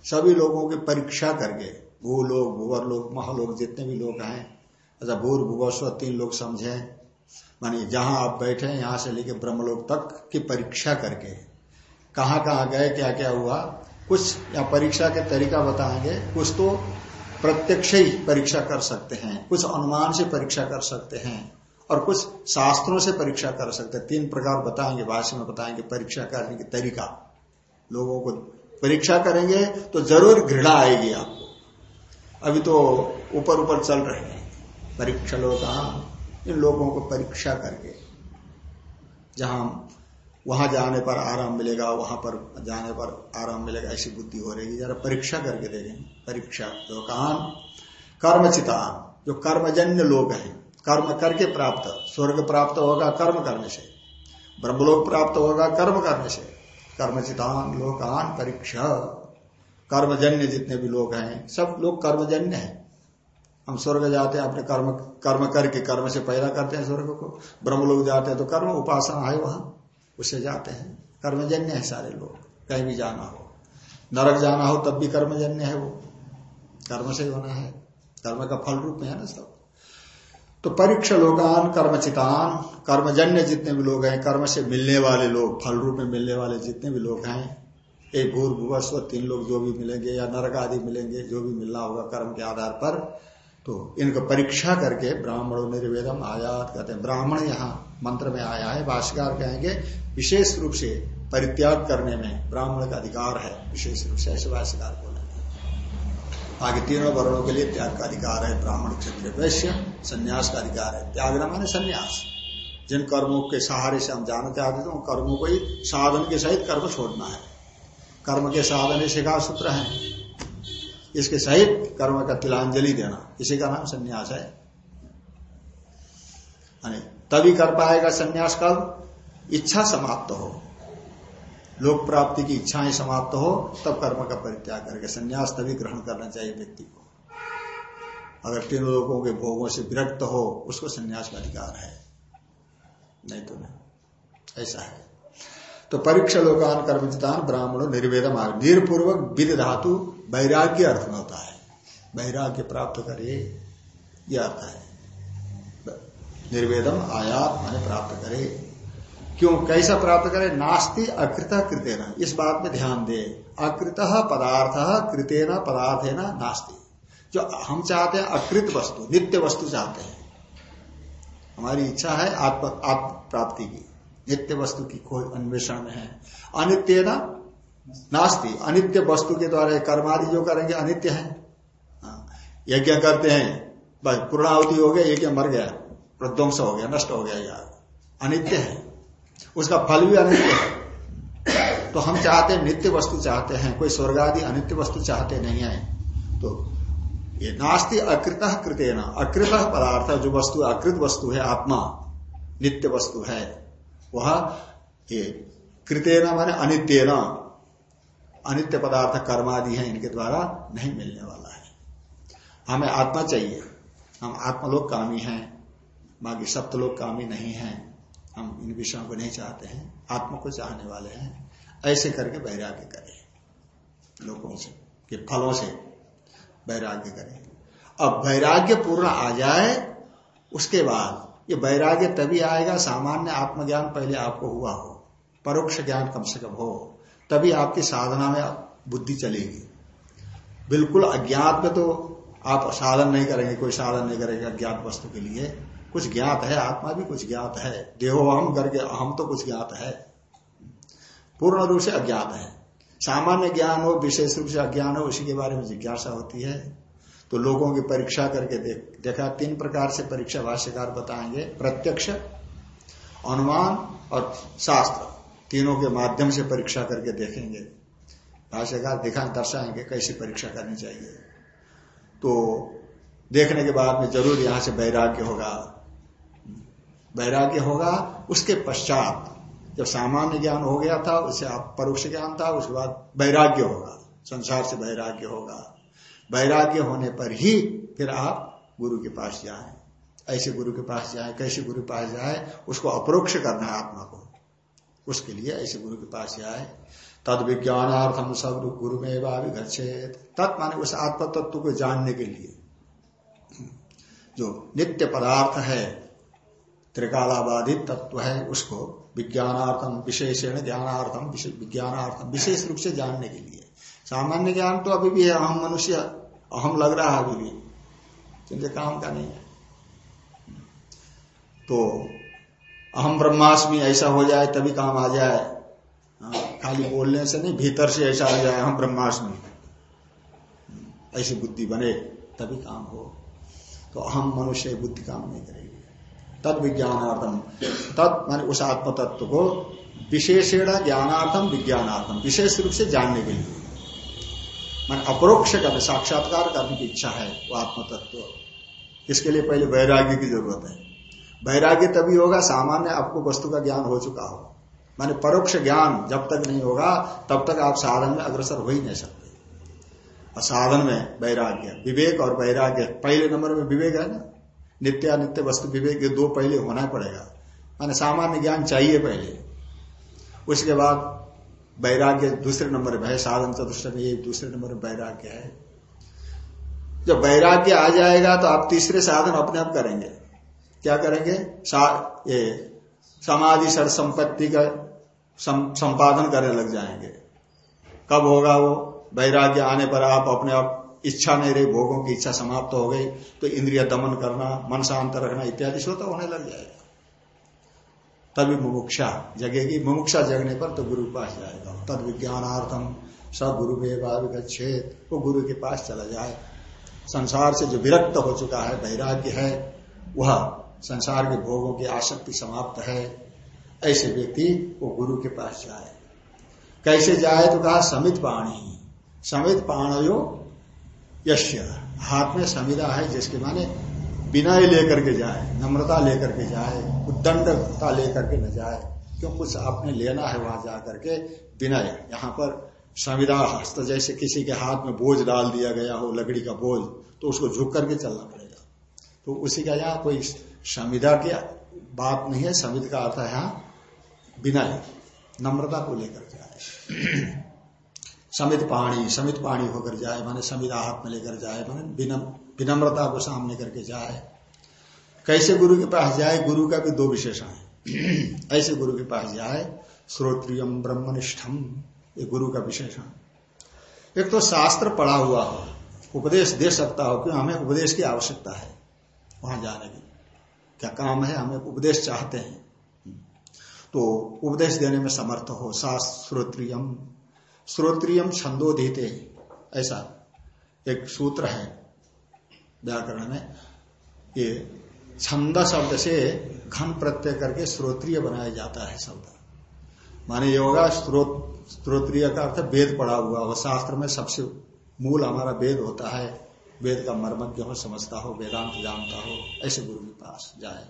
सभी लोगों की परीक्षा करके भू लोग भूवर लोग महालोग जितने भी लोग हैं अच्छा भूर भूवस्व तीन लोग समझे, मानी जहाँ आप बैठे यहाँ से लेके ब्रह्मलोक तक की परीक्षा करके। कहाँ कहाँ गए, क्या क्या हुआ, कुछ या परीक्षा के तरीका बताएँगे, कुछ तो प्रत्यक्ष ही परीक्षा कर सकते हैं, कुछ अनुमान से परीक्षा कर सकते हैं, और कुछ शास्त्रों से परीक्षा कर सकते हैं। तीन प्रकार बताएँगे, भाष्य में बताएँगे परीक्षा करने की तरीका। लोगों को परीक्षा करेंगे तो ज़रूर घृणा आएगी आपको। अभी तो ऊपर ऊपर चल रहे हैं। परीक्षा लोग इन लोगों को परीक्षा करके। जहाँ वहाँ जाने पर आराम मिलेगा, वहाँ पर जाने पर आराम मिलेगा, ऐसी बुद्धि हो रही जरा परीक्षा करके देखें। परीक्षा लोकान कर्मचितान। जो कर्मजन्य लोग हैं, कर्म करके प्राप्त, स्वर्ग प्राप्त होगा कर्म करने से। ब्रह्मलोक प्राप्त होगा कर्म करने से। कर्मचितान लोकान परीक्षा। कर्मजन्य जितने भी लोग हैं, सब लोग कर्मजन्य हैं। हम स्वर्ग जाते हैं, अपने कर्म कर्म करके, कर्म से पैदा करते हैं स्वर्ग को। ब्रह्म लोग जाते हैं तो कर्म उपासना है वहाँ। उससे जाते हैं। कर्मजन्य है सारे लोग। कहीं भी जाना हो। नरक जाना हो तब भी कर्मजन्य है वो। कर्म से होना है। कर्म का फल रूप में है ना सब। तो परीक्षा लोगान कर्मचितान, कर्मजन्य जितने भी लोग हैं, कर्म से मिलने वाले लोग, फल रूप में मिलने वाले जितने भी लोग हैं एक भूर भूवस्व, तीन लोग जो भी मिलेंगे या नरक आदि मिलेंगे, जो भी मिलना होगा कर्म के आधार पर तो इनको परीक्षा करके ब्राह्मणों निर्वेदम आयात कहते हैं। ब्राह्मण यहाँ मंत्र में आया है, भाष्यकार कहेंगे, विशेष रूप से परित्याग करने में ब्राह्मण का अधिकार है, विशेष रूप से, ऐसे भाष्यकार बोलेंगे आगे तीनों वर्णों के लिए त्याग का अधिकार है, ब्राह्मण क्षेत्र वैश्य, संन्यास का अधिकार है। त्याग न माने संन्यास। जिन कर्मों के सहारे से हम जाना चाहते थे उन कर्मों को ही साधन के सहित कर्म छोड़ना है। कर्म के साधन ही शिखा सूत्र है। इसके सहित कर्म का तिलांजलि देना। इसी का नाम संन्यास है। तभी कर पाएगा संन्यास कब? इच्छा समाप्त हो। लोक प्राप्ति की इच्छाएँ समाप्त हो, तब कर्म का परित्याग करके संन्यास तभी ग्रहण करना चाहिए व्यक्ति को। अगर तीन लोगों के भोगों से विरक्त हो, उसको संन्यास का अधिकार है। नहीं तो नहीं। ऐसा है। तो परीक्षा लोकान कर्मचितान ब्राह्मणों निर्वेदम निर्पूर्वक विद धातु वैराग्य अर्थ में होता है। वैराग्य प्राप्त करे यह अर्थ है। निर्वेदम आयात माने प्राप्त करे। क्यों? कैसा प्राप्त करे? नास्ति अकृत कृतेन। इस बात में ध्यान दे। अकृत पदार्थ कृतेन पदार्थ ना नास्ति। जो हम चाहते हैं अकृत वस्तु, नित्य वस्तु चाहते हैं। हमारी इच्छा है आत्म आत्म प्राप्ति की। नित्य वस्तु की खोज अन्वेषण में है। अनित्य ना? नास्ति। अनित्य वस्तु के द्वारा कर्मादि जो करेंगे अनित्य है। हाँ, यज्ञ करते हैं? बस पूर्णावती हो गया यज्ञ मर गया? प्रध्वंस हो गया नष्ट हो गया यार। अनित्य है। उसका फल भी अनित्य है। तो हम चाहते हैं नित्य वस्तु चाहते हैं कोई स्वर्ग आदि अनित्य वस्तु चाहते नहीं है। तो ये नास्ति अकृत कृत्य न अकृत पदार्थ जो वस्तु अकृत वस्तु है आत्मा। नित्य वस्तु है। वह, ये, कृतेना माने अनित्य न अनित्य पदार्थ कर्मादि है, इनके द्वारा नहीं मिलने वाला है। हमें आत्मा चाहिए। हम आत्मलोक कामी हैं, बाकी सप्तलोक कामी नहीं है। हम इन विषयों को नहीं चाहते हैं। आत्मा को चाहने वाले हैं। ऐसे करके वैराग्य करें। लोगों से, कि फलों से वैराग्य करें। अब वैराग्य पूर्ण आ जाए, उसके बाद ये वैराग्य तभी आएगा, सामान्य आत्मज्ञान पहले आपको हुआ हो। परोक्ष ज्ञान कम से कम हो। तभी आपकी साधना में बुद्धि चलेगी। बिल्कुल अज्ञात में तो आप साधन नहीं करेंगे, कोई साधन नहीं करेंगे अज्ञात वस्तु के लिए। कुछ ज्ञात है, आत्मा भी कुछ ज्ञात है। देहो हम करके अहम तो कुछ ज्ञात है। पूर्ण रूप से अज्ञात है। सामान्य ज्ञान हो, विशेष रूप से अज्ञान हो, उसी के बारे में जिज्ञासा होती है। तो लोगों की परीक्षा करके देख, देखा, तीन प्रकार से परीक्षा भाष्यकार बताएँगे, प्रत्यक्ष, अनुमान और शास्त्र। तीनों के माध्यम से परीक्षा करके देखेंगे। भाष्यकार दिखा, दर्शाएँगे कैसे परीक्षा करनी चाहिए। तो देखने के बाद में ज़रूर यहाँ से वैराग्य होगा। वैराग्य होगा, उसके पश्चात जब सामान्य ज्ञान हो गया था उससे आप परोक्ष ज्ञान था, उसके बाद वैराग्य होगा, संसार से वैराग्य होगा। वैराग्य होने पर ही फिर आप गुरु के पास जाए। ऐसे गुरु के पास जाए, कैसे गुरु के पास जाए, उसको अप्रोक्ष करना है आत्मा को। उसके लिए ऐसे गुरु के पास जाए। तद विज्ञानार्थम सब गुरु में घच्छेद तत् माने उस आत्म तत्व को जानने के लिए। जो नित्य पदार्थ है, त्रिकालाबाधित तत्व है, उसको विज्ञानार्थम विशेषण ज्ञानार्थम विज्ञानार्थम विशेष रूप से जानने के लिए। सामान्य ज्ञान तो अभी भी है अहम मनुष्य अहम लग रहा है अभी भी। क्योंकि काम का नहीं है। तो अहम ब्रह्मास्मि ऐसा हो जाए तभी काम आ जाए। हाँ, खाली बोलने से नहीं भीतर से ऐसा आ जाए हम ब्रह्मास्मि। ऐसी बुद्धि बने तभी काम हो। तो अहम मनुष्य बुद्धि काम नहीं करेगी। तद विज्ञानार्थम। तद मान उस आत्म तत्व को विशेषण ज्ञानार्थम विज्ञानार्थम। विशेष रूप से जानने के लिए। मान अपरोक्ष करने साक्षात्कार करने की इच्छा है, वो आत्म तत्व इसके लिए पहले वैराग्य की ज़रूरत है। वैराग्य तभी होगा, सामान्य आपको वस्तु का ज्ञान हो चुका हो। माने परोक्ष ज्ञान जब तक नहीं होगा, तब तक आप साधन में अग्रसर हो ही नहीं सकते। और साधन में वैराग्य, विवेक और वैराग्य, पहले नंबर में विवेक है ना? नित्य अनित्य वस्तु विवेक ये दो पहले होना पड़ेगा। माने सामान्य ज्ञान चाहिए पहले। उसके बाद वैराग्य दूसरे नंबर में है, साधन चतुष्ट में ये दूसरे नंबर में वैराग्य है। जब वैराग्य आ जाएगा तो आप तीसरे साधन अपने आप करेंगे। क्या करेंगे? ये समाधि सर संपत्ति का संपादन करने लग जाएँगे। कब होगा वो? वैराग्य आने पर आप अपने आप इच्छा नहीं रही, भोगों की इच्छा समाप्त तो हो गई तो इंद्रिय दमन करना, मन शांत रखना इत्यादि स्वतः होने लग जाएगा। तभी मुमुक्षा। जगेगी मुमुक्षा जगने पर तो गुरु पास जाएगा। तद विज्ञानार्थम सब गुरु छेद वो गुरु के पास चला जाए। संसार से जो विरक्त हो चुका है, वैराग्य है, वह संसार के भोगों की आसक्ति समाप्त है। ऐसे व्यक्ति वो गुरु के पास जाए। कैसे जाए तो कहा, समित पाणी। समित पाणयो यश्य। हाथ में समिधा है जिसके माने विनय लेकर के जाए, नम्रता लेकर के जाए, उद्दंडता लेकर के न जाए, क्यों कुछ आपने लेना है वहाँ जाकर के? विनय यहाँ पर संविधा हस्त, जैसे किसी के हाथ में बोझ डाल दिया गया हो, लकड़ी का बोझ तो उसको झुक करके चलना पड़ेगा। तो उसी का यहाँ कोई संविधा की बात नहीं है संविधा का अर्थ है यहाँ विनय नम्रता को लेकर जाए समित पाणी समित पाणी होकर जाए, माने समिधा हाथ में लेकर जाए, माने विनम्रता को सामने करके जाए। कैसे गुरु के पास जाए? गुरु का भी दो विशेषण है। [clears throat] ऐसे गुरु के पास जाए श्रोत्रियम ब्रह्मनिष्ठम ये गुरु का विशेषण। एक तो शास्त्र पढ़ा हुआ हो, उपदेश दे सकता हो, क्यों? हमें उपदेश की आवश्यकता है वहाँ जाने की। क्या काम है? हमें उपदेश चाहते हैं। तो उपदेश देने में समर्थ हो श्रोत्रियम श्रोत्रियम छंदोधिते ऐसा एक सूत्र है। व्याकरण में ये छंद शब्द से घन प्रत्यय करके श्रोत्रिय बनाया जाता है शब्द। माने ये होगा का अर्थ वेद पढ़ा हुआ हो। शास्त्र में सबसे मूल हमारा वेद होता है। वेद का मर्मज्ञ हो, समझता हो, वेदांत जानता हो, ऐसे गुरु के पास जाए।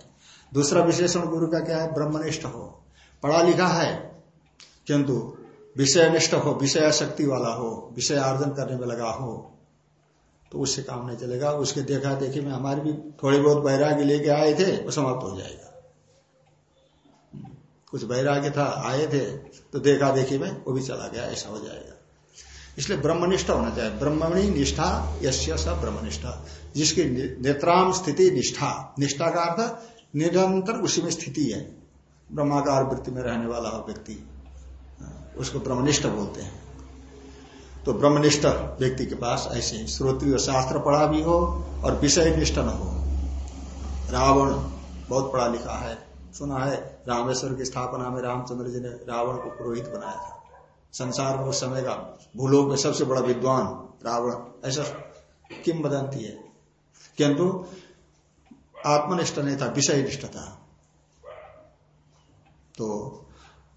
दूसरा विशेषण गुरु का क्या है? ब्रह्मनिष्ठ हो। पढ़ा लिखा है, किंतु विषय निष्ठ हो विषय शक्ति वाला हो विषय आर्जन करने में लगा हो तो उससे काम नहीं चलेगा। उसके देखा देखी में हमारे भी थोड़ी बहुत वैराग्य लेके आए थे, वो समाप्त हो जाएगा। कुछ वैराग्य था, आए थे तो देखा देखी में वो भी चला गया, ऐसा हो जाएगा। इसलिए ब्रह्मनिष्ठ होना चाहिए। ब्रह्मणी निष्ठा यश्य स ब्रह्मनिष्ठा। जिसकी नेत्राम स्थिति निष्ठा। निष्ठा का अर्थ निरंतर उसी में स्थिति है। ब्रह्माकार वृत्ति में रहने वाला हो व्यक्ति। उसको ब्रह्मनिष्ठ बोलते हैं। तो ब्रह्मनिष्ठ व्यक्ति के पास ऐसे ही श्रोत्रिय शास्त्र पढ़ा भी हो और विषय निष्ठ न हो। रावण बहुत पढ़ा लिखा है, सुना है, रामेश्वर की स्थापना में रामचंद्र जी ने रावण को पुरोहित बनाया था। संसार में उस समय का भूलोक में सबसे बड़ा विद्वान रावण, ऐसा किम बदंती है। किंतु आत्मनिष्ठ नहीं था विषय निष्ठ था। तो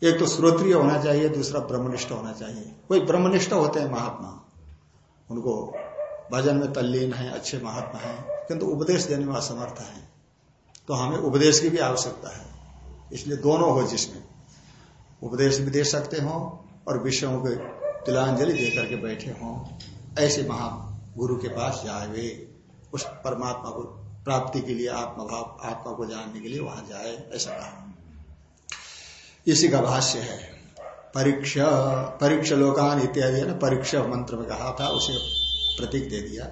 एक तो श्रोत्रिय होना चाहिए, दूसरा ब्रह्मनिष्ठ होना चाहिए। कोई ब्रह्मनिष्ठ होते हैं महात्मा। उनको भजन में तल्लीन है, अच्छे महात्मा है, किंतु उपदेश देने में असमर्थ है। तो हमें उपदेश की भी आवश्यकता है। इसलिए दोनों हो जिसमें। उपदेश भी दे सकते हो और विषयों को तिलांजलि दे करके बैठे हों। ऐसे महा गुरु के पास जाए। उस परमात्मा को प्राप्ति के लिए, आत्मभाव, आत्मा को जानने के लिए वहाँ जाए। ऐसा कहा। इसी का भाष्य है। परीक्षा, परीक्ष लोकान इत्यादि ना, परीक्षा मंत्र में कहा था, उसे प्रतीक दे दिया।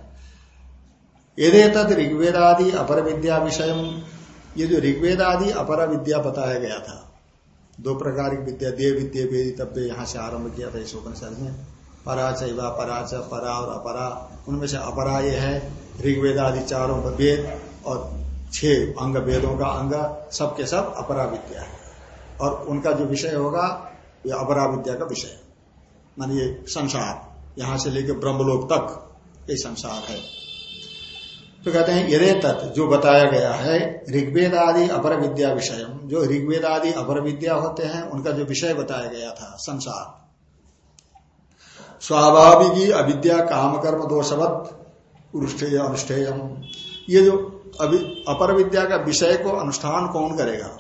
यदि तद ऋग्वेदादि अपर विद्या विषय ये जो ऋग्वेद आदि अपर विद्या बताया गया था, दो प्रकार की विद्या देव विद्या वेदितव्य यहाँ से आरंभ किया था इस उपनिषद में। परा चैवा पराच परा और अपरा, उनमें से अपरा ये है ऋग्वेद आदि चारों वेद और छह अंग वेदों का अंग, सबके सब अपरा विद्या है। और उनका जो विषय होगा, ये अपरा विद्या का विषय। मान ये संसार, यहाँ से लेकर ब्रह्मलोक तक ये संसार है। तो कहते हैं, यदे तत् जो बताया गया है ऋग्वेद आदि अपर विद्या विषय जो ऋग्वेद आदि अपर विद्या होते हैं, उनका जो विषय बताया गया था, संसार। स्वाभाविक अविद्या काम कर्म दोषवत अनुष्ठेय अनुष्ठेयम। ये जो अपर विद्या का विषय को अनुष्ठान कौन करेगा?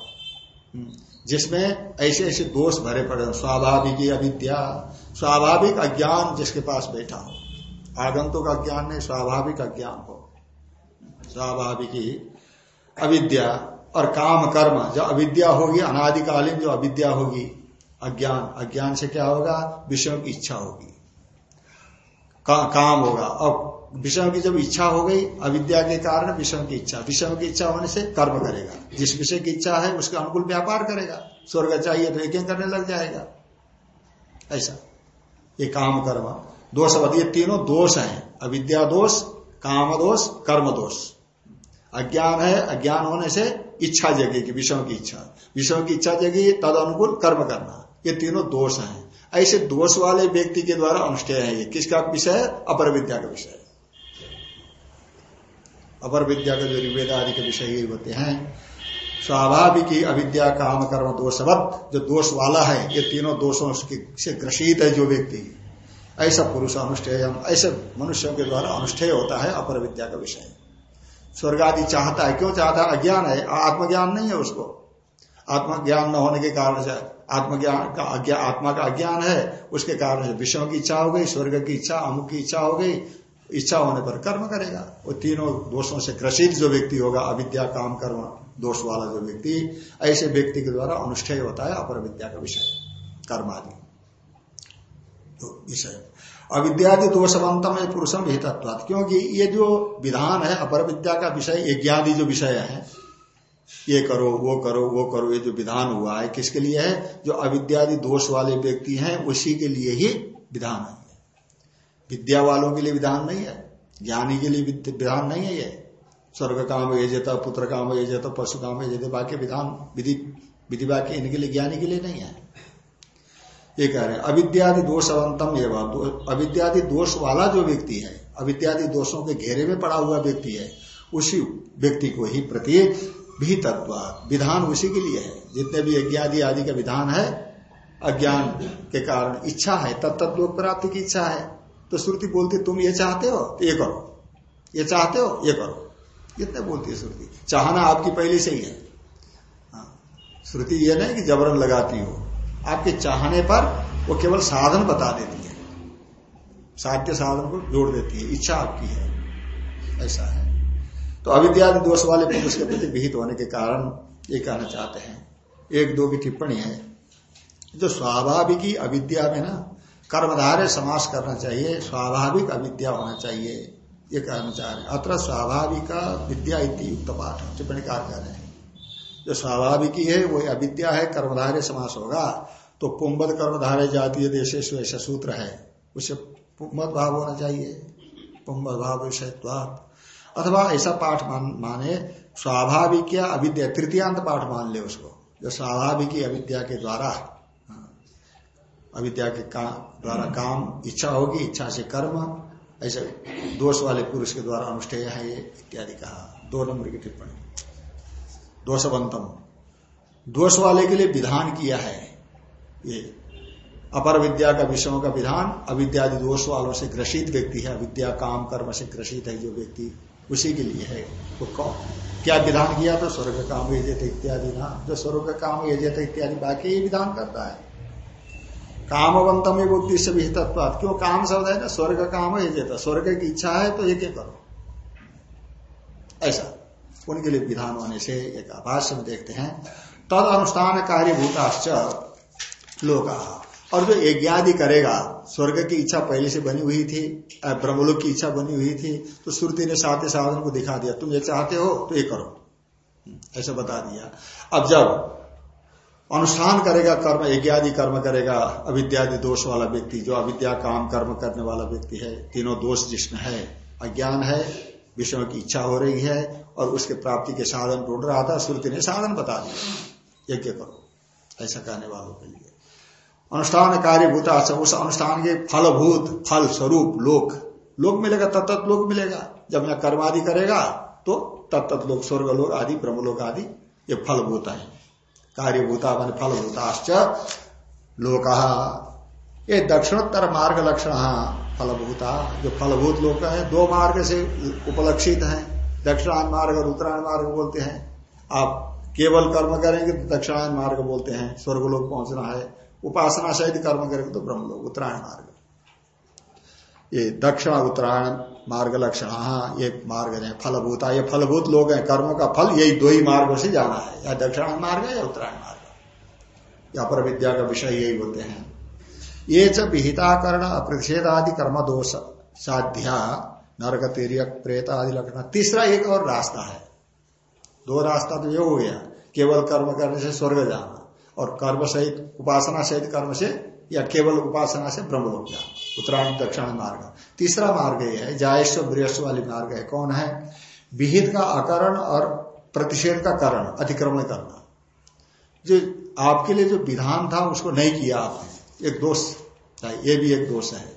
हम्म। जिसमें ऐसे ऐसे दोष भरे पड़े हो। स्वाभाविक अविद्या स्वाभाविक अज्ञान जिसके पास बैठा हो। आगंतुक का ज्ञान नहीं स्वाभाविक अज्ञान हो। स्वाभाविक अविद्या और काम कर्म जो अविद्या होगी अनादिकालीन जो अविद्या होगी अज्ञान। अज्ञान से क्या होगा? विषयों की इच्छा होगी। का, काम होगा। अब विषयों की जब इच्छा हो गई, अविद्या के कारण विषयों की इच्छा। विषयों की इच्छा होने से कर्म करेगा। जिस विषय की इच्छा है, उसके अनुकूल व्यापार करेगा। स्वर्ग चाहिए तो यज्ञ करने लग जाएगा। ऐसा। ये काम कर्म। दोष ये तीनों दोष हैं। अविद्या दोष, काम दोष, कर्म दोष। अज्ञान है, अज्ञान होने से इच्छा जगेगी विषयों की इच्छा। विषयों की इच्छा जगेगी तद अनुकूल कर्म करना। ये तीनों दोष हैं। ऐसे दोष वाले व्यक्ति के द्वारा अनुष्ठेय है ये। किसका विषय है? अपर विद्या का विषय अपर विद्या के जो ऋग्वेद आदि के विषय ही होते हैं, स्वाभाविक ही अविद्या, काम, कर्म दोषवत जो दोष वाला है, ये तीनों दोषों से ग्रसित है जो व्यक्ति। ऐसा पुरुष अनुष्ठेय, ऐसे मनुष्यों के द्वारा अनुष्ठेय होता है अपर विद्या का विषय। स्वर्ग आदि चाहता है, क्यों चाहता है? अज्ञान है, आत्मज्ञान नहीं है उसको। आत्मज्ञान न होने के कारण से, आत्मज्ञान का आत्मा का अज्ञान है, उसके कारण से विषयों की इच्छा हो गई, स्वर्ग की इच्छा अमुख की इच्छा हो गई इच्छा होने पर कर्म करेगा वो तीनों दोषों से ग्रसित जो व्यक्ति होगा, अविद्या, काम, कर्म, दोष वाला जो व्यक्ति, ऐसे व्यक्ति के द्वारा अनुष्ठेय होता है, अपर विद्या का विषय कर्म आदि तो विषय। अविद्यादि दोषवंतम है, पुरुषम विहितत्वाद क्योंकि ये जो विधान है, अपर विद्या का विषय, यज्ञादि जो विषय है, ये करो, वो करो वो करो, ये जो विधान हुआ है, किसके लिए है? जो अविद्यादि दोष वाले व्यक्ति हैं, उसी के लिए ही विधान है। विद्या वालों के लिए विधान नहीं है, ज्ञानी के लिए विधान नहीं है ये। स्वर्ग काम ये जता पुत्र काम ये जता पशु काम ये जता बाकी विधान विधि विधि वाक्य इनके लिए, ज्ञानी के लिए नहीं है। ये कह रहे हैं, अविद्यादि दोष दोषवंतम एवं अविद्यादि दोष वाला जो व्यक्ति है, अविद्यादि दोषों के घेरे में पड़ा हुआ व्यक्ति है, उसी व्यक्ति को ही प्रत्येक भी तत्व विधान उसी के लिए है। जितने भी यज्ञादि आदि का विधान है, अज्ञान के कारण इच्छा है लोक प्राप्ति की इच्छा है। तो श्रुति बोलती, तुम ये चाहते हो तो ये करो। ये चाहते हो, ये करो। इतने बोलती है श्रुति। चाहना आपकी पहले से ही है। हाँ। श्रुति ये नहीं कि जबरन लगाती हो। आपके चाहने पर वो केवल साधन बता देती है। साध्य साधन को जोड़ देती है। इच्छा आपकी है। ऐसा है। तो अविद्यादि दोष वाले पुरुष के प्रति विहित होने के कारण ये कहना चाहते हैं। एक दो की टिप्पणी है। जो स्वाभाविक ही अविद्या में ना कर्मधारे समास करना चाहिए स्वाभाविक अविद्या होना चाहिए ये कहना चाह रहे अत्र स्वाभाविक विद्या युक्त पाठ टिप्पणीकार कह रहे हैं। जो स्वाभाविक ही वो अविद्या है कर्मधारे समास होगा। तो पुम्बद कर्मधारे जातीय देश ऐसा सूत्र है उसे पुमत भाव होना चाहिए। पुमत भाव विषयत्वात। अथवा ऐसा पाठ मान, माने स्वाभाविक या अविद्या तृतीयांत पाठ मान ले उसको जो स्वाभाविक अविद्या के द्वारा अविद्या के का, द्वारा काम इच्छा होगी इच्छा से कर्म ऐसे दोष वाले पुरुष के द्वारा अनुष्ठेय है ये इत्यादि कहा दो नंबर की टिप्पणी। दोषवंतम। दोष वाले के लिए विधान किया है ये। अपर विद्या का विषयों का विधान अविद्यादि दोष वालों से ग्रसित व्यक्ति है अविद्या काम कर्म से ग्रसित है जो व्यक्ति उसी के लिए है। वो कौन क्या विधान किया था? स्वर्ग काम ये इत्यादि ना। जो स्वर्ग काम ये इत्यादि बाकी ये विधान करता है। कामवंतम ये बुद्धि से भी तत्व क्यों? काम शब्द है ना, स्वर्ग काम ये जेता स्वर्ग की इच्छा है तो ये क्या करो? ऐसा। उनके लिए विधान होने से एक आभाष्य में देखते हैं। तद अनुष्ठान कार्य भूताश्च लोग और जो यज्ञादि करेगा, स्वर्ग की इच्छा पहले से बनी हुई थी ब्रह्मलोक की इच्छा बनी हुई थी तो श्रुति ने साथ साधन को दिखा दिया। तुम ये चाहते हो तो ये करो। ऐसा बता दिया। अब जब अनुष्ठान करेगा, कर्म, यज्ञादि कर्म करेगा, अविद्यादि दोष वाला व्यक्ति, जो अविद्या काम, कर्म करने वाला व्यक्ति है, तीनों दोष जिसमें है, अज्ञान है, विषयों की इच्छा हो रही है, और उसके प्राप्ति के साधन ढूंढ रहा था, श्रुति ने साधन बता दिया। यज्ञ करो, ऐसा कहने वालों के लिए। अनुष्ठान कार्य भूता उस अनुष्ठान के फलभूत फल स्वरूप लोक। लोक मिलेगा तत्त लोक मिलेगा। जब यह कर्म आदि करेगा तो तत्त लोक स्वर्ग लोक आदि, ब्रह्मलोक आदि, ये फलभूत है। कार्यभूता मान फलभूताश्च लोक। ये दक्षिणोत्तर मार्ग लक्षण फलभूता, जो फलभूत लोक है, दो मार्ग से उपलक्षित है। दक्षिणायन मार्ग और उत्तरायण मार्ग बोलते हैं। आप केवल कर्म करेंगे तो दक्षिणायन मार्ग बोलते हैं। स्वर्ग लोग पहुँचना है। उपासना सहित कर्म करेंगे तो ब्रह्म लोग उत्तरायण मार्ग। ये दक्षिण उत्तरायण मार्ग लक्षण हाँ ये मार्ग है, फलभूता। ये फलभूत लोग हैं, कर्मों का फल यही दो ही मार्ग से जाना है। या दक्षिणायन मार्ग है या उत्तरायण मार्ग या पर विद्या का विषय यही होते हैं। ये च विहिताकरण अप्रतिषेधादि कर्म दोष साध्या नरक तिरक प्रेत आदि लक्षण। तीसरा एक और रास्ता है। दो रास्ता तो ये हो गया। केवल कर्म करने से स्वर्ग जाना और कर्म सहित, उपासना सहित कर्म से या केवल उपासना से ब्रह्म लोग जाना। उत्तरायण, दक्षिण मार्ग। तीसरा मार्ग ये है जायस्व बृहस्व वाली मार्ग है। कौन है? विहित का अकरण और प्रतिषेध का करण, अतिक्रमण करना। जो आपके लिए जो विधान था, उसको नहीं किया आपने। एक दोष ये भी एक दोष है।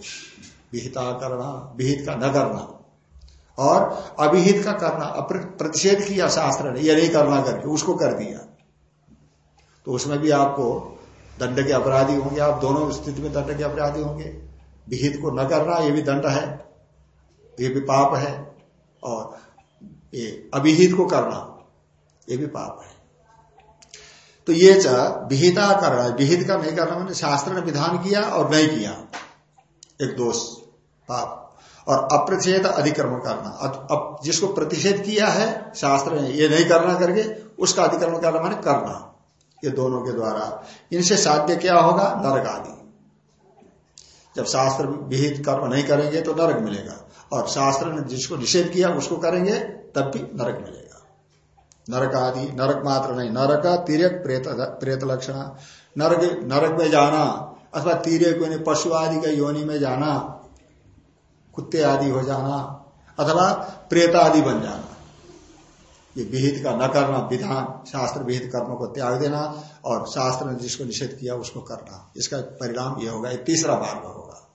विहिता करना विहित का न करना। और अभिहित का करना प्रतिषेध किया शास्त्र ने यह नहीं करना करके, उसको कर दिया। तो उसमें भी आपको दंड के अपराधी होंगे, आप दोनों स्थिति में दंड के अपराधी होंगे। विहित को न करना, ये भी दंड है, ये भी पाप है, और ये अभिहित को करना, ये भी पाप है। तो ये विहिता कर रहा है विहित का नहीं करना मैंने शास्त्र ने विधान किया और नहीं किया। एक दोष, पाप, और अप्रतिषेध अधिक्रमण करना अब जिसको प्रतिषेध किया है शास्त्र ने ये नहीं करना करके, उसका अधिक्रमण करना मैंने करना। ये दोनों के द्वारा, इनसे साध्य क्या होगा? नरक आदि जब शास्त्र विहित कर्म नहीं करेंगे तो नरक मिलेगा। और शास्त्र ने जिसको निषेध किया, उसको करेंगे, तब भी नरक मिलेगा। नरक आदि नरक मात्र नहीं, नरक तिरक प्रेत प्रेत लक्षण। नरक नरक में जाना, अथवा तिरक पशु आदि का योनि में जाना, कुत्ते आदि हो जाना, अथवा प्रेत आदि बन जाना। ये विहित का न करना, विधान, शास्त्र विहित कर्म को त्याग देना और शास्त्र ने जिसको निषेध किया उसको करना। इसका परिणाम ये होगा, एक तीसरा मार्ग होगा।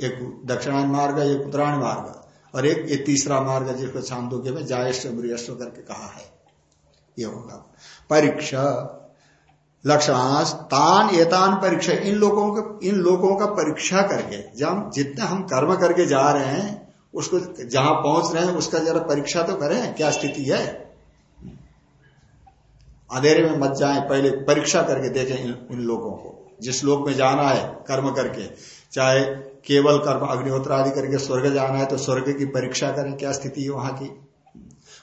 एक दक्षिणायन मार्ग एक उत्तरायण मार्ग और एक, ये तीसरा मार्ग जिसको छांदोग्य में जायश मृयस्व करके कहा है। ये होगा। परीक्षा, लक्षणांश, तान, एतान परीक्षा, इन लोगों के, इन लोगों का परीक्षा करके, जब जितने हम कर्म करके जा रहे हैं, उसको जहाँ पहुँच रहे हैं, उसका जरा परीक्षा तो करें, क्या स्थिति है? अंधेरे में मत जाए, पहले परीक्षा करके देखें इन लोगों को। जिस लोक में जाना है, कर्म करके, चाहे केवल कर्म अग्निहोत्र आदि करके स्वर्ग जाना है तो स्वर्ग की परीक्षा करें, क्या स्थिति है वहाँ की?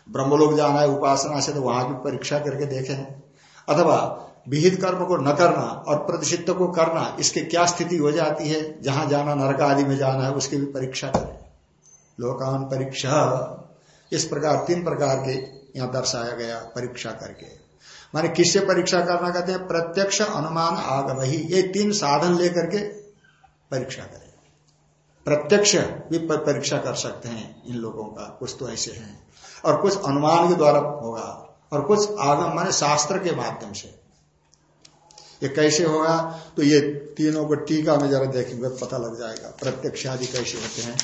ब्रह्मलोक जाना है, उपासना से तो वहाँ की परीक्षा करके देखे। अथवा विहित कर्म को न करना और प्रतिषिध को करना, इसके क्या स्थिति हो जाती है? जहाँ जाना, नरक आदि में जाना है, उसकी भी परीक्षा करें। लोकान परीक्षा। इस प्रकार, तीन प्रकार के यहाँ दर्शाया गया परीक्षा करके। माने किससे परीक्षा करना कहते हैं? प्रत्यक्ष अनुमान आगम ही ये तीन साधन लेकर के परीक्षा करें। प्रत्यक्ष भी परीक्षा कर सकते हैं इन लोगों का। कुछ तो ऐसे हैं। और कुछ अनुमान के द्वारा होगा। और कुछ आगम माने शास्त्र के माध्यम से। ये कैसे होगा? तो ये तीनों को टीका में जरा देखेंगे, पता लग जाएगा। प्रत्यक्ष आदि कैसे होते हैं?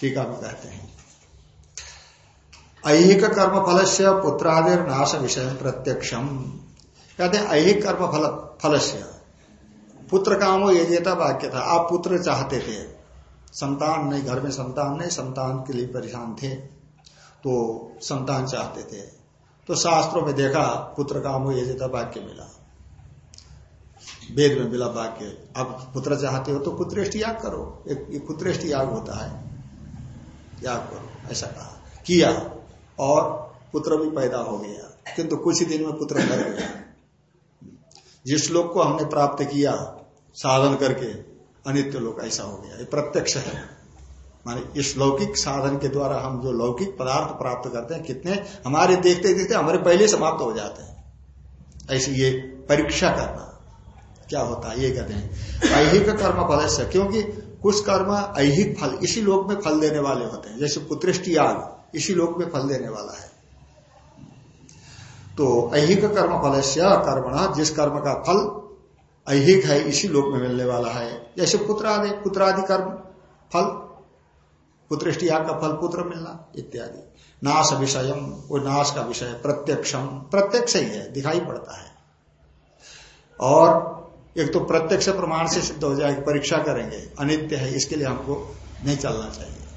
टीका में कहते हैं। ऐहिक कर्म फल से पुत्रादि नाश विषय प्रत्यक्षम। कहते हैं ऐहिक कर्म फल फल से पुत्र कामो ये जेता वाक्य था। आप पुत्र चाहते थे। संतान नहीं, घर में संतान नहीं, संतान के लिए परेशान थे। तो संतान चाहते थे। तो शास्त्रों में देखा पुत्र कामो ये जेता वाक्य मिला। वेद में मिला वाक्य आप पुत्र चाहते हो तो पुत्रेष्टि याग करो। एक पुत्रेष्टि याग होता है। याग करो। ऐसा कहा। किया। और पुत्र भी पैदा हो गया। किंतु कुछ ही दिन में पुत्र मर गया। जिस लोग को हमने प्राप्त किया, साधन करके, अनित्य लोग ऐसा हो गया। ये प्रत्यक्ष है। माने इस लौकिक साधन के द्वारा हम जो लौकिक पदार्थ प्राप्त करते हैं, कितने हमारे देखते देखते हमारे पहले समाप्त हो जाते हैं। ऐसी ये परीक्षा करना। क्या होता है, ये कहते हैं, ऐहिक कर्म फल क्योंकि कुछ कर्म ऐहिक फल, इसी लोक में फल देने वाले होते हैं। जैसे पुत्रिष्टि याग। इसी लोक में फल देने वाला है। तो ऐहिक कर्म फल कर्मण, जिस कर्म का फल ऐहिक है, इसी लोक में मिलने वाला है। जैसे पुत्रादि पुत्रादि कर्म, फल पुत्रिष्टि का फल, पुत्र मिलना, इत्यादि। नाश विषय वो नाश का विषय, प्रत्यक्षम। प्रत्यक्ष ही है, दिखाई पड़ता है। और एक तो प्रत्यक्ष प्रमाण से सिद्ध हो जाएगी, परीक्षा करेंगे। अनित्य है, इसके लिए हमको नहीं चलना चाहिए।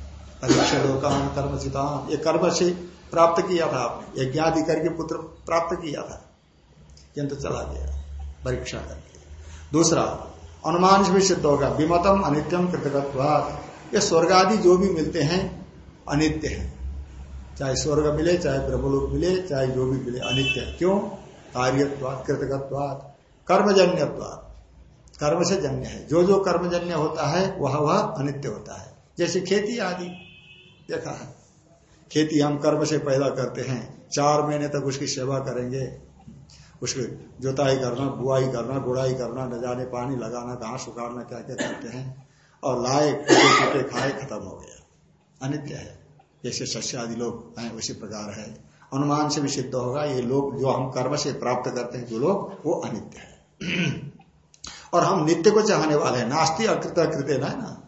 लोकान कर्म चितान ये कर्म से प्राप्त किया था आपने। यज्ञादि करके पुत्र प्राप्त किया था। किंतु चला गया। परीक्षा करके दूसरा, अनुमान भी सिद्ध होगा, विमतम अनित्यम कृतकत्वाद ये स्वर्ग आदि जो भी मिलते हैं, अनित्य है। चाहे स्वर्ग मिले, चाहे ब्रह्मलोक मिले, चाहे जो भी मिले, अनित्य है। क्यों? कार्यत्वाद कृतकत्वाद कर्मजन्यत्वाद कर्म से जन्य है। जो जो कर्मजन्य होता है वह वह अनित्य होता है। जैसे खेती आदि। देखा है खेती हम कर्म से पैदा करते हैं। चार महीने तक उसकी सेवा करेंगे। उसकी जोताई करना, बुआई करना, गुड़ाई करना, न जाने पानी लगाना, घास उखाड़ना क्या क्या करते हैं। और लाए टूटे खाए, खत्म हो गया। अनित्य है। जैसे सस्य आदि लोग हैं, उसी प्रकार है। अनुमान से भी सिद्ध होगा, ये लोग जो हम कर्म से प्राप्त करते हैं, जो लोग, वो अनित्य है। [clears throat] और हम नित्य को चाहने वाले हैं। नास्ती अकृत अकृत्य ना है ना?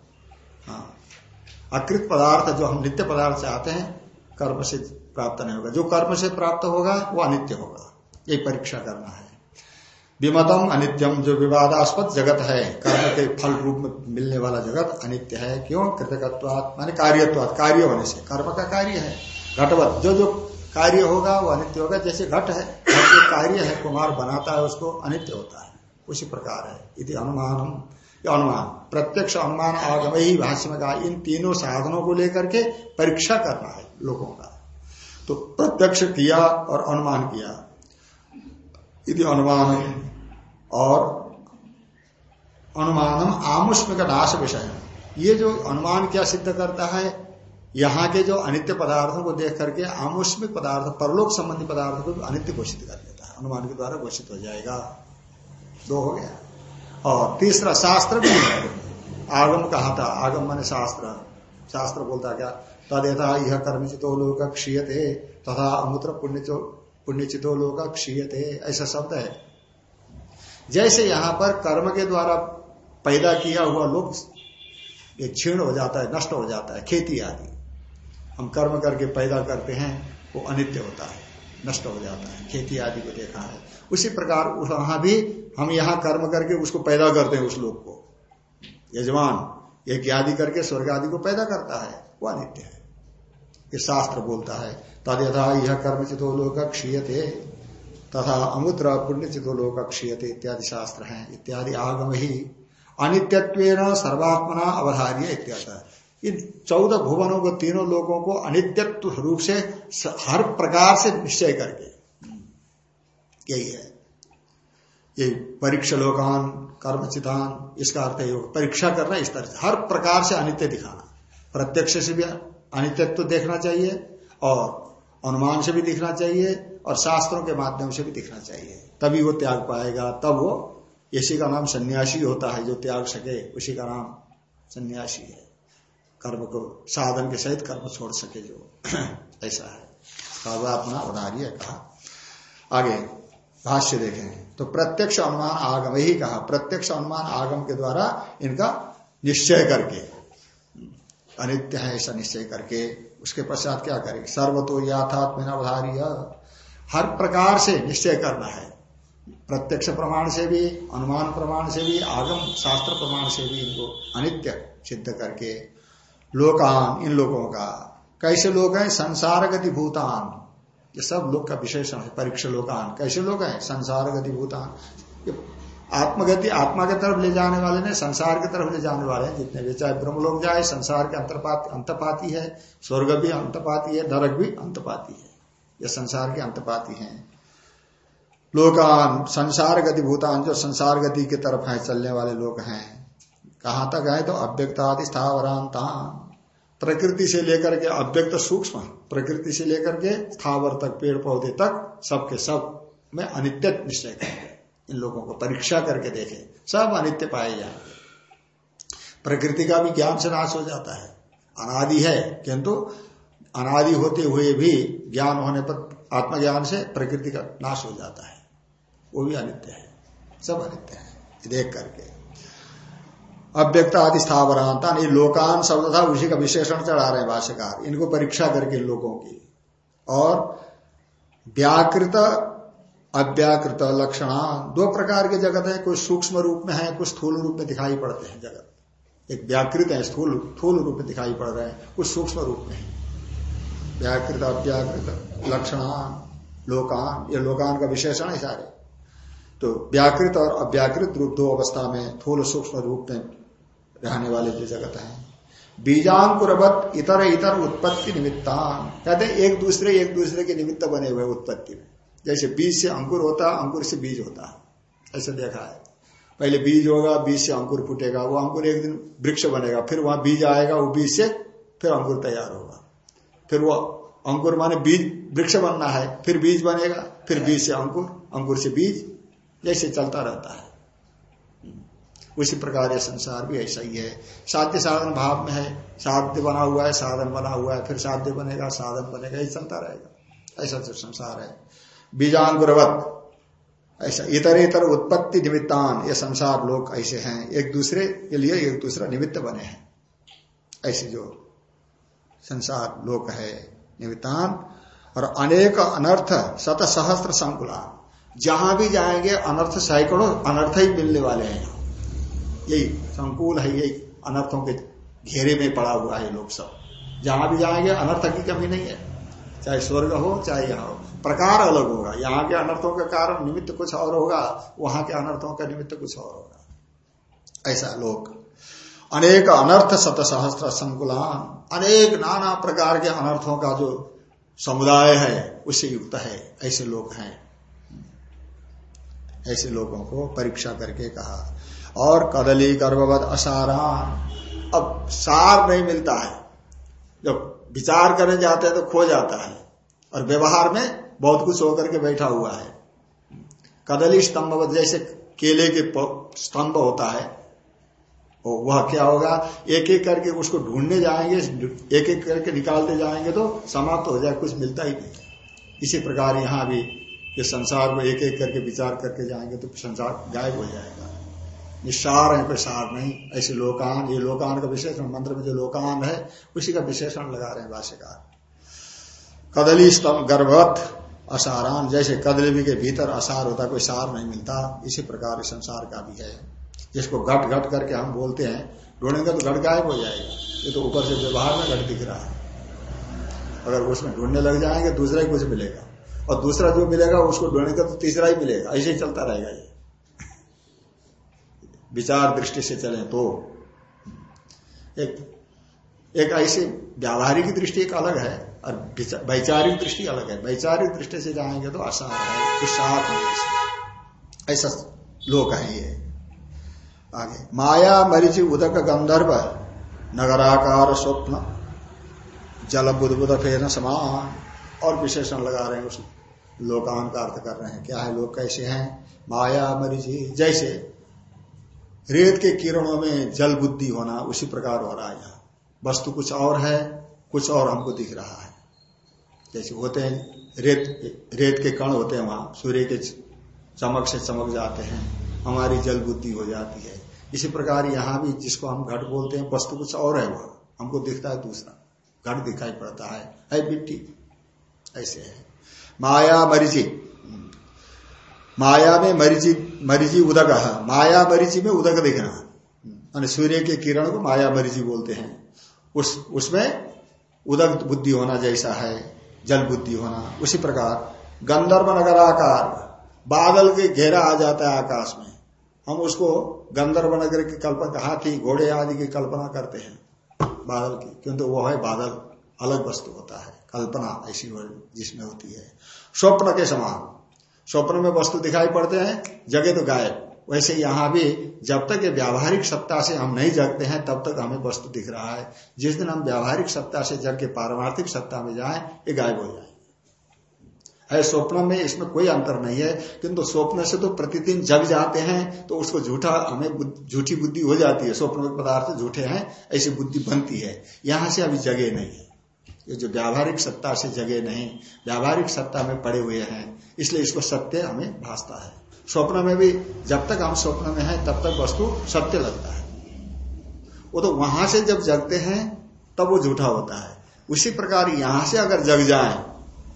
अकृत पदार्थ जो हम नित्य पदार्थ चाहते हैं, कर्म से प्राप्त नहीं होगा। जो कर्म से प्राप्त होगा, वो अनित्य होगा। ये परीक्षा करना है। विमतम अनित्यम, जो विवादास्पद जगत है, कर्म के फल रूप में मिलने वाला जगत अनित्य है। क्यों? कृतकत्वात, माने कार्यत्वात, कार्य होने से। कर्म का कार्य है। घटवत, जो जो कार्य होगा, वो अनित्य होगा। जैसे घट है जो कार्य है, कुमार बनाता है, उसको अनित्य होता है। उसी प्रकार है। इति अनुमानम। अनुमान। प्रत्यक्ष अनुमान, आगम ही भाष्य में कहा, इन तीनों साधनों को लेकर के परीक्षा करना है लोगों का। तो प्रत्यक्ष किया और अनुमान किया। यदि अनुमान और अनुमानम आमुष्म का नाश विषय। ये जो अनुमान क्या सिद्ध करता है, यहाँ के जो अनित्य पदार्थों को देख करके आमुष्मिक पदार्थ, परलोक संबंधी पदार्थों को अनित्य घोषित कर देता है। अनुमान के द्वारा घोषित हो जाएगा। दो हो गया। और तीसरा शास्त्र भी आगम कहा था, आगम माने शास्त्र। शास्त्र बोलता क्या? तदेता यह कर्मचितो लोग क्षीयते, तथा अमूत्र पुण्य पुण्यचितो लोग क्षीयते, ऐसा शब्द है। जैसे यहाँ पर कर्म के द्वारा पैदा किया हुआ लोग क्षीण हो जाता है, नष्ट हो जाता है, खेती आदि। हम कर्म करके पैदा करते हैं, वो अनित्य होता है, नष्ट हो जाता है, खेती आदि को देखा है। उसी प्रकार वहाँ भी हम यहाँ कर्म करके उसको पैदा करते हैं उस लोग को। यजमान, एक आदि करके स्वर्ग आदि को पैदा करता है, वो अनित्य है। ये शास्त्र बोलता है तद यथा यह कर्म चितो लोग क्षीयते, तथा अमुद्र पुण्य चितो लोग क्षीयते इत्यादि शास्त्र है। इत्यादि आगम ही अनित्यत्व सर्वात्मना अवधार्य इत्यादि। इन चौदह भुवनों को, तीनों लोगों को अनित्यत्व रूप से हर प्रकार से निश्चय करके। यही है। ये परीक्षा लोकान कर्म चितान इसका अर्थ है परीक्षा करना इस तरह से, हर प्रकार से अनित्य दिखाना। प्रत्यक्ष से भी अनित्यत्व देखना चाहिए और अनुमान से भी दिखना चाहिए और शास्त्रों के माध्यम से भी दिखना चाहिए। तभी वो त्याग पाएगा, तब वो इसी का नाम सन्यासी होता है, जो त्याग सके, उसी का नाम सन्यासी है। कर्म को, साधन के सहित कर्म छोड़ सके जो। [clears throat] ऐसा है। सर्वात्मा अवधार्य कहा। आगे, भाष्य देखें। तो प्रत्यक्ष अनुमान आगम ही कहा, प्रत्यक्ष अनुमान आगम के द्वारा इनका निश्चय करके, अनित्य है ऐसा निश्चय करके, उसके पश्चात क्या करेंगे? सर्वतो याथात्म हर प्रकार से निश्चय करना है। प्रत्यक्ष प्रमाण से भी, अनुमान प्रमाण से भी, आगम शास्त्र प्रमाण से भी इनको अनित्य सिद्ध करके, लोकान, इन लोगों का। कैसे लोग हैं? संसार गति भूतान। ये सब लोग का विशेषण है, परीक्षा लोकान। कैसे लोग हैं? संसार गति भूतान। ये आत्मगति, आत्मा के तरफ़ ले जाने वाले ने संसार की तरफ़ ले जाने वाले हैं। जितने भी, चाहे ब्रह्म लोग जाए, संसार के अंतरपात, अंतपाती है। स्वर्ग भी अंतपाती है, नरक भी अंतपाती है। ये संसार के अंतपाती हैं। लोकान, संसार गति भूतान, जो संसार गति की तरफ़ है, चलने वाले लोग हैं। कहाँ तक है? तो अव्यक्तादि स्थावरांता प्रकृति से लेकर के अव्यक्त सूक्ष्म, प्रकृति से लेकर के स्थावर तक, पेड़ पौधे तक, सबके सब में अनित्य निश्चय करेंगे इन लोगों को परीक्षा करके देखे। सब अनित्य पाए जाएँगे प्रकृति का भी ज्ञान से नाश हो जाता है। अनादि है, किंतु अनादि होते हुए भी ज्ञान होने पर आत्मज्ञान से प्रकृति का नाश हो जाता है। वो भी अनित्य है। सब अनित्य है। देख करके। अव्यक्त आदि स्थावरांता, ये लोकान शब्द था, उसी का विशेषण चढ़ा रहे भाष्यकार। इनको परीक्षा करके लोगों की। और व्याकृत, अव्याकृत लक्षण, दो प्रकार के जगत है कुछ सूक्ष्म रूप में है कुछ स्थूल रूप में दिखाई पड़ते हैं जगत। एक व्याकृत है, स्थूल स्थूल रूप में दिखाई पड़ रहे हैं कुछ सूक्ष्म रूप में है। व्याकृत, अव्याकृत लक्षणान लोकान, ये लोकान का विशेषण है सारे। तो व्याकृत और अव्याकृत रूप दो अवस्था में थूल सूक्ष्म रूप में रहने वाले जो जगत है। बीजांकुरवत इतर इतर उत्पत्ति निमित्तान। कहते एक दूसरे एक दूसरे के निमित्त बने हुए उत्पत्ति में। जैसे बीज से अंकुर होता है, अंकुर से बीज होता है। ऐसे देखा है। पहले बीज होगा, बीज से अंकुर फूटेगा, वो अंकुर एक दिन वृक्ष बनेगा, फिर वहाँ बीज आएगा, वो बीज से फिर अंकुर तैयार होगा। फिर वो अंकुर माने बीज, वृक्ष बनना है, फिर बीज बनेगा, फिर बीज से अंकुर अंकुर से बीज जैसे चलता रहता है। उसी प्रकार ये संसार भी ऐसा ही है। साध्य साधन भाव में है, साध्य बना हुआ है, साधन बना हुआ है, फिर साध्य बनेगा, साधन बनेगा, ये चलता रहेगा। ऐसा जो संसार है। बीजान बीजांगुरवत ऐसा इतर इतर उत्पत्ति निमित्तान, ये संसार लोग ऐसे हैं। एक दूसरे के लिए एक दूसरा निमित्त बने हैं। ऐसे जो संसार लोक है, निमित्तान, और अनेक अनर्थ शत सहस्त्र संकुला जहाँ भी जाएँगे, अनर्थ सैकड़ों, अनर्थ ही मिलने वाले हैं। यही संकुल है, यही अनर्थों के घेरे में पड़ा हुआ है लोग सब। जहाँ भी जाएँगे, अनर्थ की कमी नहीं है। चाहे स्वर्ग हो, चाहे यहाँ हो। प्रकार अलग होगा। यहाँ के अनर्थों के कारण निमित्त कुछ और होगा, वहाँ के अनर्थों का निमित्त कुछ और होगा। ऐसा लोग। अनेक अनर्थ शत सहस्त्र संकुलान, अनेक नाना प्रकार के अनर्थों का जो समुदाय है उससे युक्त है। ऐसे लोग हैं। ऐसे लोगों को परीक्षा करके कहा और कदली गर्भवत असारान। अब सार नहीं मिलता है। जब विचार करने जाते हैं तो खो जाता है। और व्यवहार में बहुत कुछ होकर के बैठा हुआ है। कदली स्तंभ जैसे केले के स्तंभ होता है। वह क्या होगा? एक एक करके उसको ढूँढने जाएँगे, एक एक करके निकालते जाएँगे तो समाप्त हो जाए, कुछ मिलता ही नहीं। इसी प्रकार यहाँ भी ये संसार को एक एक करके विचार करके जाएँगे तो संसार गायब हो जाएगा। निस्सार है कोई सार नहीं। ऐसे लोकान, ये लोकान का विशेषण मंत्र में जो लोकान है, उसी का विशेषण लगा रहे हैं भाष्यकार। कदली स्तंभ गर्भवत असारान, जैसे कदली के भीतर असार होता, कोई सार नहीं मिलता, इसी प्रकार संसार का भी है। जिसको घट घट करके हम बोलते हैं, ढूंढेंगे तो घट गायब हो जाएगा। ये तो ऊपर से व्यवहार में घट दिख रहा है। अगर उसमें ढूँढने लग जाएँगे, दूसरा ही कुछ मिलेगा। और दूसरा जो मिलेगा, उसको ढूंढेंगे तो तीसरा ही मिलेगा। ऐसे ही चलता रहेगा ये। विचार दृष्टि से चले तो एक एक ऐसी व्यावहारिक दृष्टि एक अलग है और वैचारिक दृष्टि अलग है। वैचारिक दृष्टि से जाएँगे तो आसार है नहीं ऐसा लोक है ये। आगे, माया मरीचि उदक गंधर्व नगराकार स्वप्न, जल बुद्ध फेर समान, और विशेषण लगा रहे हैं उस लोकान का अर्थ कर रहे हैं। क्या है लोग कैसे हैं? माया मरीचि, जैसे रेत के किरणों में जल बुद्धि होना उसी प्रकार हो रहा है यहाँ। वस्तु कुछ और है, कुछ और हमको दिख रहा है। जैसे होते हैं, रेत रेत के कण होते हैं वहाँ, सूर्य के चमक से चमक जाते हैं, हमारी जल बुद्धि हो जाती है। इसी प्रकार यहाँ भी जिसको हम घट बोलते हैं, वस्तु कुछ और है वह। हमको दिखता है दूसरा। घट दिखाई पड़ता है है मिट्टी। ऐसे है। माया मरीजी माया में मरीजी मरीजी उदक माया मरीजी में उदक दिखना सूर्य के किरण को माया मरीजी बोलते हैं। उस उसमें उदक बुद्धि होना जैसा है, जल बुद्धि होना। उसी प्रकार गंधर्व नगर आकार, बादल के घेरा आ जाता है आकाश में। हम उसको गंधर्व नगर की कल्पना, हाथी, घोड़े आदि की कल्पना करते हैं बादल की। किंतु वो है बादल, अलग वस्तु होता है। कल्पना ऐसी जिसमें होती है। स्वप्न के समान। स्वप्न में वस्तु दिखाई पड़ते हैं जगे तो गायब। वैसे यहाँ भी जब तक ये व्यावहारिक सत्ता से हम नहीं जगते हैं, तब तक हमें वस्तु दिख रहा है। जिस दिन हम व्यावहारिक सत्ता से जग के पारमार्थिक सत्ता में जाए, ये गायब हो जाए है स्वप्न में इसमें कोई अंतर नहीं है, किंतु स्वप्न से तो प्रतिदिन जग जाते हैं तो उसको झूठा, हमें झूठी बुद्धि हो जाती है। स्वप्न के पदार्थ झूठे हैं, ऐसी बुद्धि बनती है। यहाँ से अभी जगे नहीं है। ये जो व्यावहारिक सत्ता से जगे नहीं, व्यावहारिक सत्ता में पड़े हुए हैं, इसलिए इसको सत्य हमें भासता है। स्वप्न में भी, जब तक हम स्वप्न में हैं, तब तक वस्तु सत्य लगता है। वो तो वहाँ से जब जगते हैं, तब वो झूठा होता है। उसी प्रकार यहाँ से अगर जग जाए,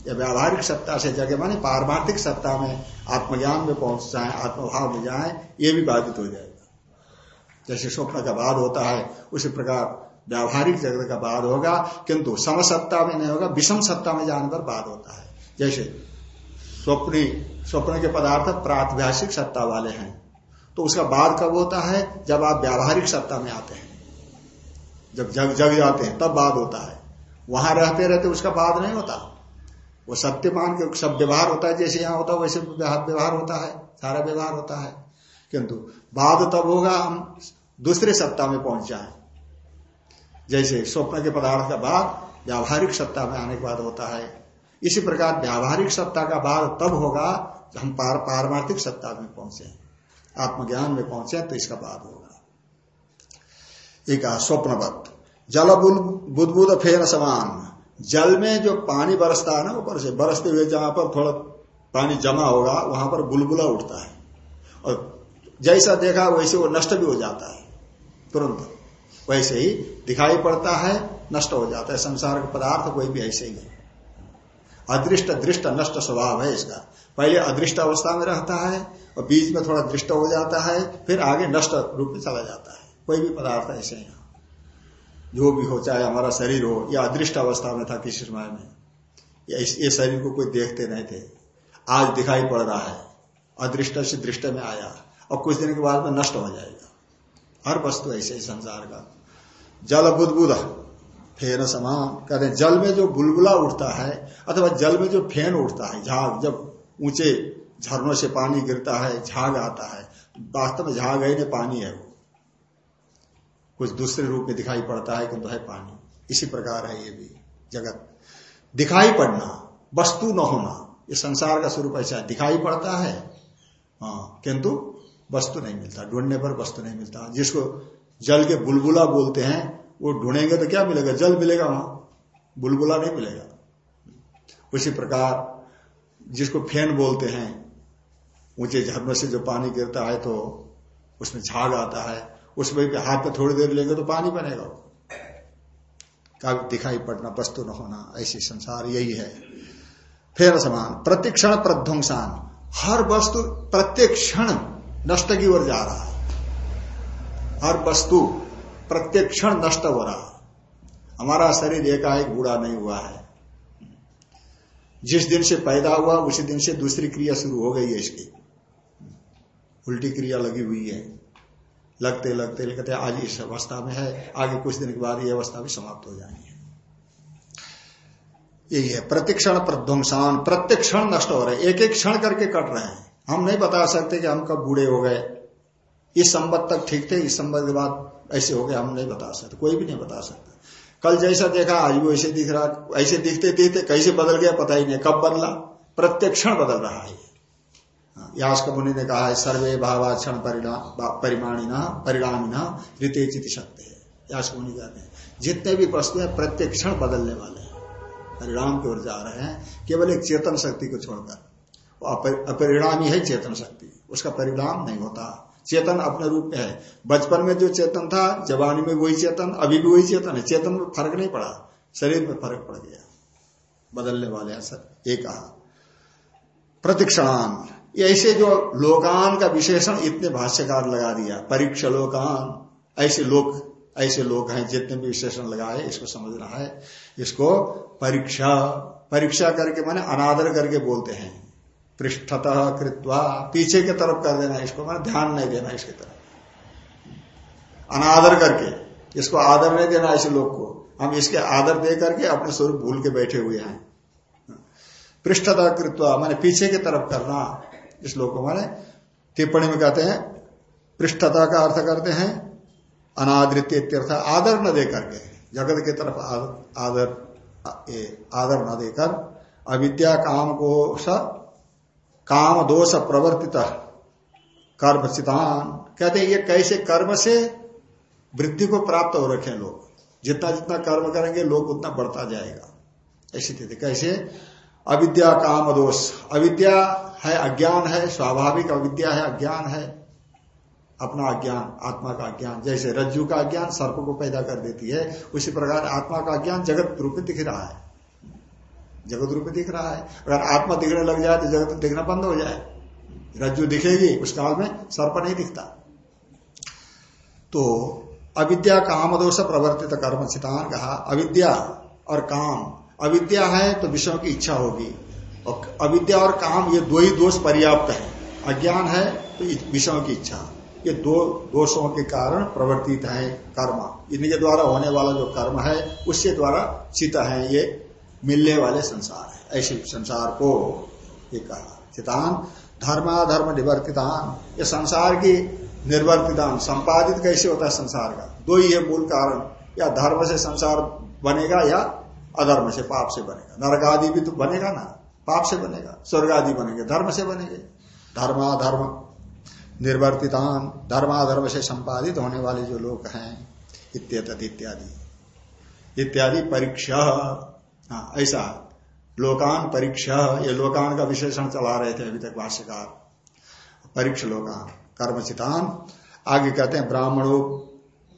या व्यावहारिक सत्ता से जगे, माने पारमार्थिक सत्ता में आत्मज्ञान में पहुँच जाए, आत्मभाव में जाए, ये भी बाधित हो जाएगा। जैसे स्वप्न का बाद होता है, उसी प्रकार व्यावहारिक जगत का बाद होगा, किंतु समसत्ता में नहीं होगा, विषम सत्ता में जाने पर बाद होता है। जैसे स्वप्नी, स्वप्न के पदार्थ प्रातभ्यासिक सत्ता वाले हैं तो उसका बाद कब होता है? जब आप व्यावहारिक सत्ता में आते हैं। जब जग जग जाते हैं, तब बाद होता है। वहाँ रहते रहते उसका बाद नहीं होता। वो सत्य मान के सब व्यवहार होता है, जैसे यहाँ होता है, वैसे व्यवहार होता है, सारा व्यवहार होता है। किंतु बाद तब होगा हम दूसरे सत्ता में पहुँच जाए। जैसे स्वप्न के पदार्थ का बाद व्यावहारिक सत्ता में आने के बाद होता है। इसी प्रकार व्यावहारिक सत्ता का बाद तब होगा हम पार, पारमार्थिक सत्ता में पहुँचे। आत्मज्ञान में पहुँचे तो इसका बाद होगा। एक स्वप्नवत। जल बुदबुद फेर समान। जल में जो पानी बरसता है ना ऊपर से बरसते हुए जहाँ पर थोड़ा पानी जमा होगा, वहाँ पर बुलबुला उठता है। और जैसा देखा वैसे वो नष्ट भी हो जाता है, तुरंत। वैसे ही दिखाई पड़ता है, नष्ट हो जाता है। संसार का पदार्थ कोई भी ऐसे ही अदृष्ट, दृष्ट, नष्ट स्वभाव है इसका। पहले अदृष्ट अवस्था में रहता है और बीच में थोड़ा दृष्ट हो जाता है, फिर आगे नष्ट रूप में चला जाता है। कोई भी पदार्थ ऐसे ही जो भी हो, चाहे हमारा शरीर हो, या अदृष्ट अवस्था में था किसी समय में। ये शरीर को कोई देखते नहीं थे। आज दिखाई पड़ रहा है। अदृष्ट से दृष्ट में आया और कुछ दिन के बाद में नष्ट हो जाएगा। हर वस्तु ऐसे ही संसार का। जल बुदबुद, फेन समान कहते जल में जो बुलबुला उठता है, अथवा जल में जो फेन उठता है, झाग, जब ऊँचे झरनों से पानी गिरता है, झाग आता है, वास्तव में झाग है न पानी है वो। कुछ दूसरे रूप में दिखाई पड़ता है किंतु है पानी। इसी प्रकार है ये भी जगत। दिखाई पड़ना, वस्तु न होना, ये संसार का स्वरूप ऐसा है। दिखाई पड़ता है हाँ किंतु वस्तु नहीं मिलता, ढूँढने पर वस्तु नहीं मिलता। जिसको जल के बुलबुला बोलते हैं, वो ढूंढेंगे तो क्या मिलेगा? जल मिलेगा वहाँ। बुलबुला नहीं मिलेगा। उसी प्रकार जिसको फेन बोलते हैं, ऊँचे झरनों से जो पानी गिरता है तो उसमें झाग आता है। उसमें भी हाथ में थोड़ी देर लेंगे तो पानी बनेगा। का दिखाई पड़ना, वस्तु न होना, ऐसी संसार यही है। फिर समान प्रतिक्षण प्रध्वंसान। हर वस्तु प्रत्येक क्षण नष्ट की ओर जा रहा है। हर वस्तु प्रत्येक क्षण नष्ट हो रहा। हमारा शरीर एकाएक बूढ़ा नहीं हुआ है। जिस दिन से पैदा हुआ, उसी दिन से दूसरी क्रिया शुरू हो गई है इसकी। उल्टी क्रिया लगी हुई है। लगते लगते लगते आज इस अवस्था में है। आगे कुछ दिन के बाद ये अवस्था भी समाप्त हो जाएँगे। यही है। प्रतिक्षण प्रध्वंसान, प्रत्येक क्षण नष्ट हो रहे एक एक क्षण करके कट रहे हैं। हम नहीं बता सकते कि हम कब बूढ़े हो गए। इस संबत तक ठीक थे इस संबत के बाद ऐसे हो गए हम नहीं बता सकते कोई भी नहीं बता सकता। कल जैसा देखा आज भी वैसे दिख रहा ऐसे दिखते दिखते कैसे बदल गया पता ही नहीं कब बदला? प्रत्यक्षण बदल रहा है। हाँ, यास मुनि ने कहा है सर्वे भावा क्षण न परिणामी न ऋते चित शक्ति है यास्कोनी कहते हैं जितने भी वस्तु है प्रत्यक्षण बदलने वाले हैं। परिणाम की ओर जा रहे हैं केवल एक चेतन शक्ति को छोड़कर। वो अपरिणामी है चेतन शक्ति उसका परिणाम नहीं होता। चेतन अपने रूप में है। बचपन में जो चेतन था, जवानी में वही चेतन, अभी भी वही चेतन है। चेतन में फ़र्क नहीं पड़ा। शरीर में फ़र्क पड़ गया। बदलने वाले हैं सर ये कहा, प्रतिक्षणान। ऐसे जो लोकान का विशेषण इतने भाष्यकार लगा दिया। परीक्षा लोकान। ऐसे लोग ऐसे लोग हैं जितने भी विशेषण लगाए, इसको समझना है। इसको परीक्षा परीक्षा करके माने अनादर करके बोलते हैं। पृष्ठतः कृत्वा पीछे की तरफ़ कर देना इसको, मैंने ध्यान नहीं देना इसकी तरफ़। अनादर करके, इसको आदर नहीं देना ऐसे लोग को। हम इसके आदर दे करके अपने स्वरूप भूल के बैठे हुए हैं। पृष्ठतः कृत्वा, मैंने पीछे की तरफ़ करना इस लोग को, मैंने टिप्पणी में कहते हैं, पृष्ठता का अर्थ करते हैं अनादृत्य आदर न दे करके। जगत की तरफ़ आदर आदर न देकर, अविद्या काम को स काम दोष प्रवर्तित कर्म चितान कहते ये कैसे कर्म से वृद्धि को प्राप्त हो रखे लोग। जितना जितना कर्म करेंगे, लोग उतना बढ़ता जाएगा। ऐसी स्थिति। कैसे? अविद्या काम दोष। अविद्या है अज्ञान है, स्वाभाविक अविद्या है, अज्ञान है। अपना अज्ञान, आत्मा का अज्ञान। जैसे रज्जु का अज्ञान सर्प को पैदा कर देती है, उसी प्रकार आत्मा का अज्ञान जगत रूप में दिख रहा है। जगत रूप दिख रहा है। अगर आत्मा दिखने लग जाए तो जगत दिखना बंद हो जाए। रज्जु दिखेगी, उस काल में सर्प नहीं दिखता। तो अविद्या काम दोष प्रवर्तित कर्म चितान कहा, अविद्या और काम। अविद्या है तो विषयों की इच्छा होगी। और अविद्या और काम ये दो ही दोष पर्याप्त है। अज्ञान है तो विषयों की इच्छा। ये दो दोषों के कारण प्रवर्तित है कर्म। इनके द्वारा होने वाला जो कर्म है, उसके द्वारा चित है ये मिलने वाले संसार है। ऐसे संसार को ये कहा। चितान धर्माधर्म निवर्तितान। ये संसार की निर्वर्तितान, संपादित कैसे होता है संसार का? दो ही है मूल कारण। या धर्म से संसार बनेगा या अधर्म से, पाप से बनेगा। नरक आदि भी तो बनेगा ना? पाप से बनेगा, स्वर्ग आदि बनेंगे, धर्म से बनेंगे। धर्माधर्म निर्वर्तितान धर्माधर्म से संपादित होने वाले जो लोग हैं इत्यादि। इत्यादि परीक्षा। हाँ ऐसा। लोकान परीक्षा, ये लोकान का विशेषण चला रहे थे अभी तक भाष्यकार। परीक्ष लोकान कर्मचितान आगे कहते हैं, ब्राह्मणों,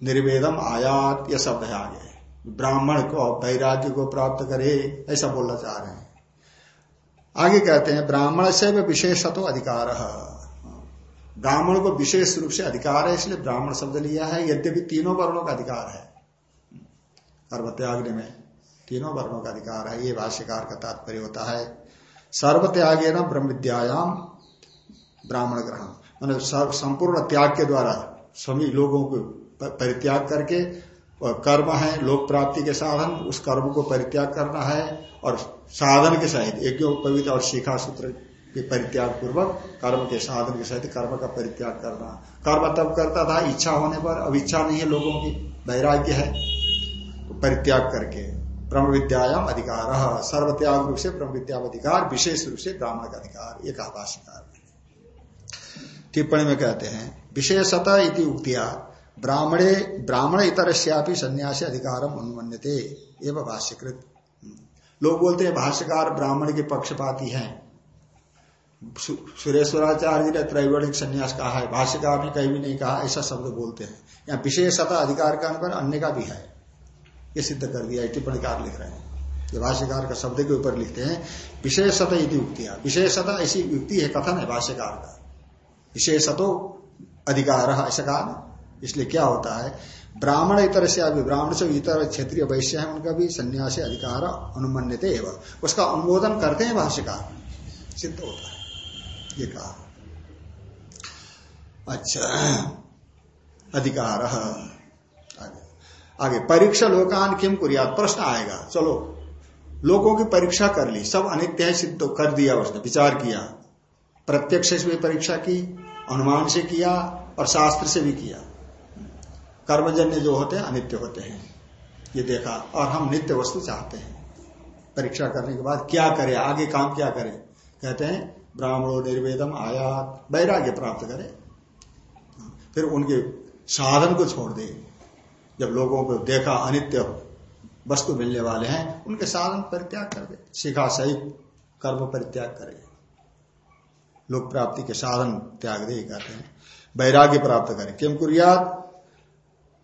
निर्वेदम आयात, ये शब्द है आगे। ब्राह्मण को, वैराग्य को प्राप्त करे, ऐसा बोलना चाह रहे हैं। आगे कहते हैं, ब्राह्मण से विशेषतो अधिकार ब्राह्मण को विशेष रूप से अधिकार है, इसलिए ब्राह्मण शब्द लिया है। यद्यपि तीनों वर्णों का अधिकार है। सर्वत्याग्नि में तीनों वर्णों का अधिकार है, ये भाष्यकार का तात्पर्य होता है। सर्व सर्वत्यागे न ब्रह्म विद्यायाम ब्राह्मण ग्रहण। मान सर्व, संपूर्ण त्याग के द्वारा सभी लोगों को परित्याग करके कर्म है, लोक प्राप्ति के साधन, उस कर्म को परित्याग करना है, और साधन के सहित एक पवित्र और शिखा सूत्र के परित्याग पूर्वक कर्म के साधन के सहित कर्म का परित्याग करना। कर्म तब करता था, इच्छा होने पर, अब इच्छा नहीं है लोगों की, वैराग्य है तो परित्याग करके। ब्रह्म विद्यायाम अधिकार। सर्वत्याग रूप से ब्रह्म विद्या अधिकार, विशेष रूप से ब्राह्मण का अधिकार एक आभाषिकार टिप्पणी में कहते हैं, विशेषता इति उक्तिया, ब्राह्मणे, ब्राह्मण इतर संन्यासी अधिकारम अनुमन्यते एवं भाष्यकृत। लोग बोलते हैं, भाष्यकार ब्राह्मण के पक्षपाती हैं। सुरेश्वराचार्य जी ने त्रैवर्णिक संन्यास कहा है, भाष्यकार ने कहीं भी नहीं कहा, ऐसा शब्द बोलते हैं। यहाँ विशेषता अधिकार का अनुमान अन्य का भी है। ये सिद्ध कर दिया टिप्पणीकार लिख रहे हैं। ये भाष्यकार का शब्द के ऊपर लिखते हैं, विशेषता यदि युक्तियाँ विशेषता ऐसी युक्ति है, कथन है भाष्यकार का। विशेषतो अधिकार, ऐसा कहा ना। इसलिए क्या होता है, ब्राह्मण इतर से अभी ब्राह्मण से इतर क्षेत्रीय वैश्य है, उनका भी संन्यास अधिकार अनुमन्यते एवं। उसका अनुमोदन करते हैं भाष्यकार। सिद्ध होता है। ये कहा। अच्छा अधिकार। आगे, परीक्षा लोकान किम कुरियात? प्रश्न आएगा, चलो। लोगों की परीक्षा कर ली, सब अनित्य सिद्ध कर दिया उसने, विचार किया। प्रत्यक्ष से भी परीक्षा की अनुमान से किया, और शास्त्र से भी किया। कर्मजन्य जो होते हैं, अनित्य होते हैं। ये देखा, और हम नित्य वस्तु चाहते हैं। परीक्षा करने के बाद क्या करें? आगे काम क्या करें? कहते हैं, ब्राह्मणों निर्वेदम आयात, वैराग्य प्राप्त करे। फिर उनके साधन को छोड़ दे। जब लोगों को देखा अनित्य वस्तु मिलने वाले हैं, उनके साधन परित्याग कर दे। शिखा सहित कर्म परित्याग करे। लोक प्राप्ति के साधन त्याग दे, कहते हैं। वैराग्य प्राप्त करें। किम कुरियात?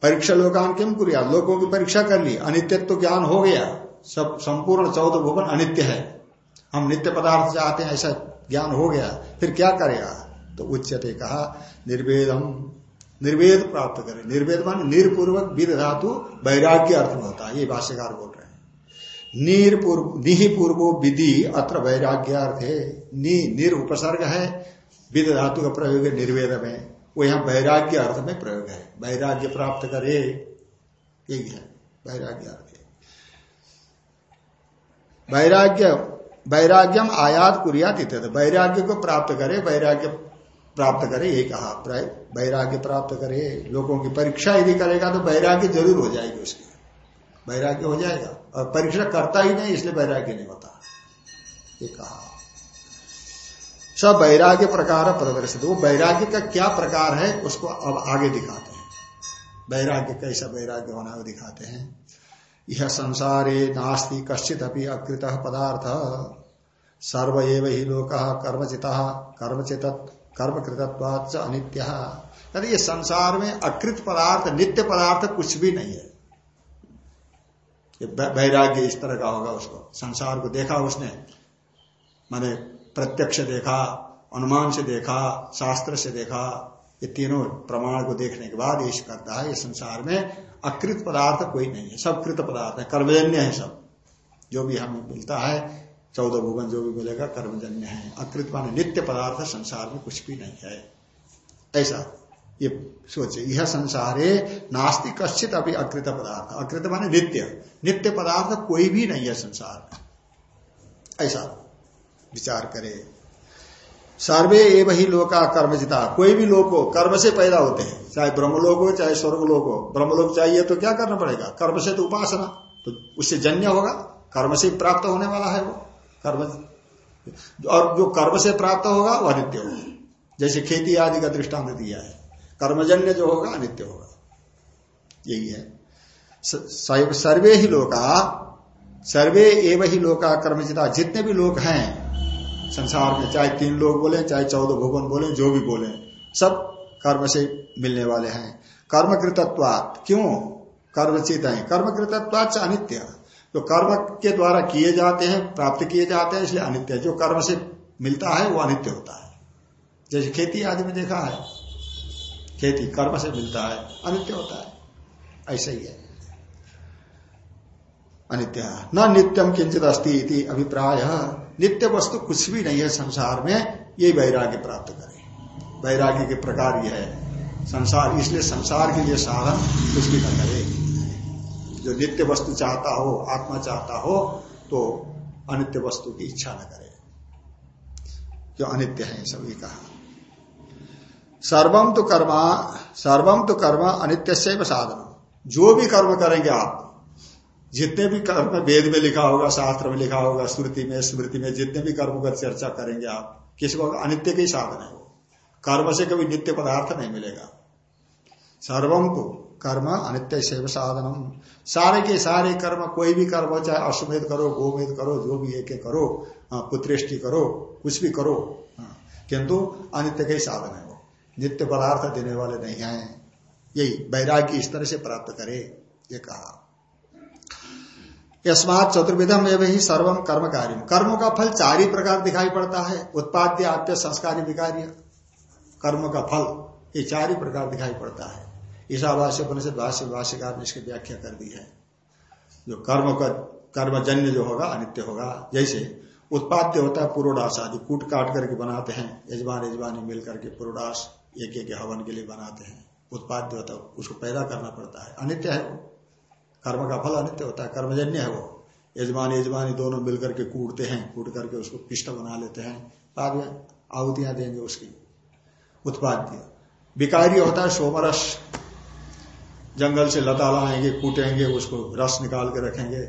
परीक्षा लोकान किम कुरियात? लोगों की परीक्षा कर ली। अनित्यत्व तो ज्ञान हो गया। सब संपूर्ण चौदह भुवन अनित्य है। हम नित्य पदार्थ चाहते हैं, ऐसा ज्ञान हो गया। फिर क्या करेगा? तो उच्चते कहा निर्वेदम निर्वेद प्राप्त करें। निर्वेद मान निरपूर्वक विद धातु वैराग्य अर्थ में होता है, ये भाष्यकार बोल रहे हैं। नीर पूर्व निहि पूर्वो विधि अत्र वैराग्यार्थ। है नी, निर उपसर्ग है विध धातु का प्रयोग है निर्वेद में। वो यहाँ वैराग्य अर्थ में प्रयोग है। वैराग्य प्राप्त करे, यही है वैराग्य अर्थ वैराग्य, वैराग्यम आयात कुरियात वैराग्य को प्राप्त करे, वैराग्य प्राप्त करे ये कहा प्राय वैराग्य प्राप्त करे, लोगों की परीक्षा यदि करेगा तो वैराग्य ज़रूर हो जाएगी उसकी। वैराग्य हो जाएगा। और परीक्षा करता ही नहीं, इसलिए वैराग्य नहीं होता। ये कहा सब वैराग्य प्रकार प्रदर्शित। वो वैराग्य का क्या प्रकार है, उसको अब आगे दिखाते हैं। वैराग्य कैसा वैराग्य होना दिखाते हैं। यह संसारे नास्ति कश्चित अभी अकृत पदार्थ। सर्व एव ही लोक कर्मचिता कर्मचित कर्मकृतत्वाच अनित्य। यदि ये संसार में अकृत पदार्थ, नित्य पदार्थ कुछ भी नहीं है। ये वैराग्य इस तरह का होगा उसको। संसार को देखा उसने। माने प्रत्यक्ष देखा, अनुमान से देखा, शास्त्र से देखा, ये तीनों प्रमाण को देखने के बाद ये करता है, ये संसार में अकृत पदार्थ कोई नहीं है। सब कृत पदार्थ है कर्मजन्य है सब। जो भी हमें मिलता है चौदह भुवन जो भी मिलेगा कर्मजन्य है। अकृत मान नित्य पदार्थ संसार में कुछ भी नहीं है। ऐसा ये सोचे। यह संसारे नास्तिक कश्चित अभी अकृत पदार्थ। अकृत माने नित्य। नित्य पदार्थ कोई भी नहीं है संसार में। ऐसा विचार करे। सर्वे एव ही लोका कर्मजिता। कोई भी लोग हो, कर्म से पैदा होते हैं। चाहे ब्रह्मलोक हो, चाहे स्वर्गलोक हो। ब्रह्मलोक चाहिए तो क्या करना पड़ेगा? कर्म से तो उपासना। तो उससे जन्य होगा। कर्म से प्राप्त होने वाला है वो। कर्म और जो कर्म से प्राप्त होगा वह अनित्य होगा। जैसे खेती आदि का दृष्टांत दिया है। कर्मजन्य जो होगा, अनित्य होगा। यही है। सर्वे ही लोका, सर्वे एवं ही लोका कर्मचिता। जितने भी लोग हैं संसार में, चाहे तीन लोग बोले, चाहे चौदह भुवन बोले, जो भी बोले, सब कर्म से मिलने वाले हैं। कर्मकृतत्वात, क्यों? कर्मचित है। कर्मकृतत्वात अनित्य। जो कर्म के द्वारा किए जाते हैं, प्राप्त किए जाते हैं, इसलिए अनित्य। जो कर्म से मिलता है, वो अनित्य होता है। जैसे खेती आदि में देखा है, खेती कर्म से मिलता है, अनित्य होता है। ऐसा ही है। अनित्य। न नित्यम किंचित अस्ति अभिप्राय। नित्य वस्तु कुछ भी नहीं है संसार में, ये वैराग्य प्राप्त करे। वैराग्य के प्रकार यह है। संसार, इसलिए संसार के लिए साधन कुछ भी न करे। जो नित्य वस्तु चाहता हो, आत्मा चाहता हो तो अनित्य वस्तु की इच्छा न करे। जो अनित्य है सभी कहा। सर्वम तो कर्मा सर्वम तो कर्म अनित्य से साधन जो भी कर्म करेंगे आप, जितने भी कर्म वेद में लिखा होगा, शास्त्र में लिखा होगा श्रुति में, स्मृति में जितने भी कर्मों का चर्चा करेंगे आप, किसी को अनित्य के ही साधन है वो। कर्म से कभी नित्य पदार्थ नहीं मिलेगा। सर्वम को कर्म, अनित्य सेव साधनम। सारे के सारे कर्म, कोई भी कर्म हो, चाहे अश्वमेध करो, गोमेध करो, जो भी एक करो पुत्रेष्टि करो, कुछ भी करो किंतु अनित्य के ही साधन है वो। नित्य पदार्थ देने वाले नहीं है यही वैराग्य इस तरह से प्राप्त करे, ये कहा। यस्मात चतुर्विधम एवं ही सर्वम कर्म कार्य कर्म का फल चार ही प्रकार दिखाई पड़ता है। उत्पाद्य आप्य संस्कारी, विकार्य। कर्म का फल ये चार ही प्रकार दिखाई पड़ता है। ईशावास्य उपनिषद भाष्य भाष्यकार ने इसकी व्याख्या कर दी है। जो कर्म का, कर्मजन्य जो होगा, अनित्य होगा। जैसे उत्पाद्य होता है पुरोडास आदि, कूट काट करके बनाते हैं। यजमान, यजमानी मिल करके पुरोडास एक एक हवन के लिए बनाते हैं। उत्पाद्य होता है, उसको पैदा करना पड़ता है। अनित्य है वो। कर्म का फल अनित्य होता है, कर्मजन्य है वो। यजमान, यजमानी दोनों मिलकर के कूटते हैं, कूट करके उसको पिष्ट बना लेते हैं। बाद में आहुतियाँ देंगे उसकी। उत्पाद्य। विकारी होता है सोमरस। जंगल से लता लाएँगे, कूटेंगे, उसको रस निकाल के रखेंगे,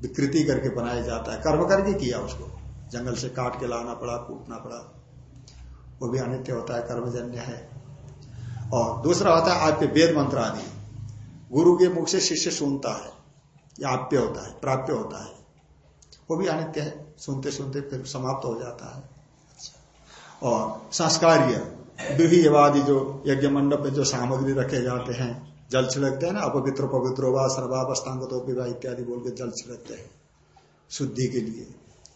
विकृति करके बनाया जाता है। कर्म करके किया उसको। जंगल से काट के लाना पड़ा, कूटना पड़ा। वो भी अनित्य होता है, कर्मजन्य है। और दूसरा होता है आपके वेद मंत्र आदि। गुरु के मुख से शिष्य सुनता है, या आप्य होता है, प्राप्य होता है। वो भी अनित्य है, सुनते सुनते फिर समाप्त हो जाता है। और संस्कार्य विवादी जो यज्ञ मंडप में जो सामग्री रखे जाते हैं जल छिड़कते हैं ना, अपवित्र, पवित्र वा सर्वावस्थांग तो इत्यादि बोल के जल छिड़कते हैं, शुद्धि के लिए।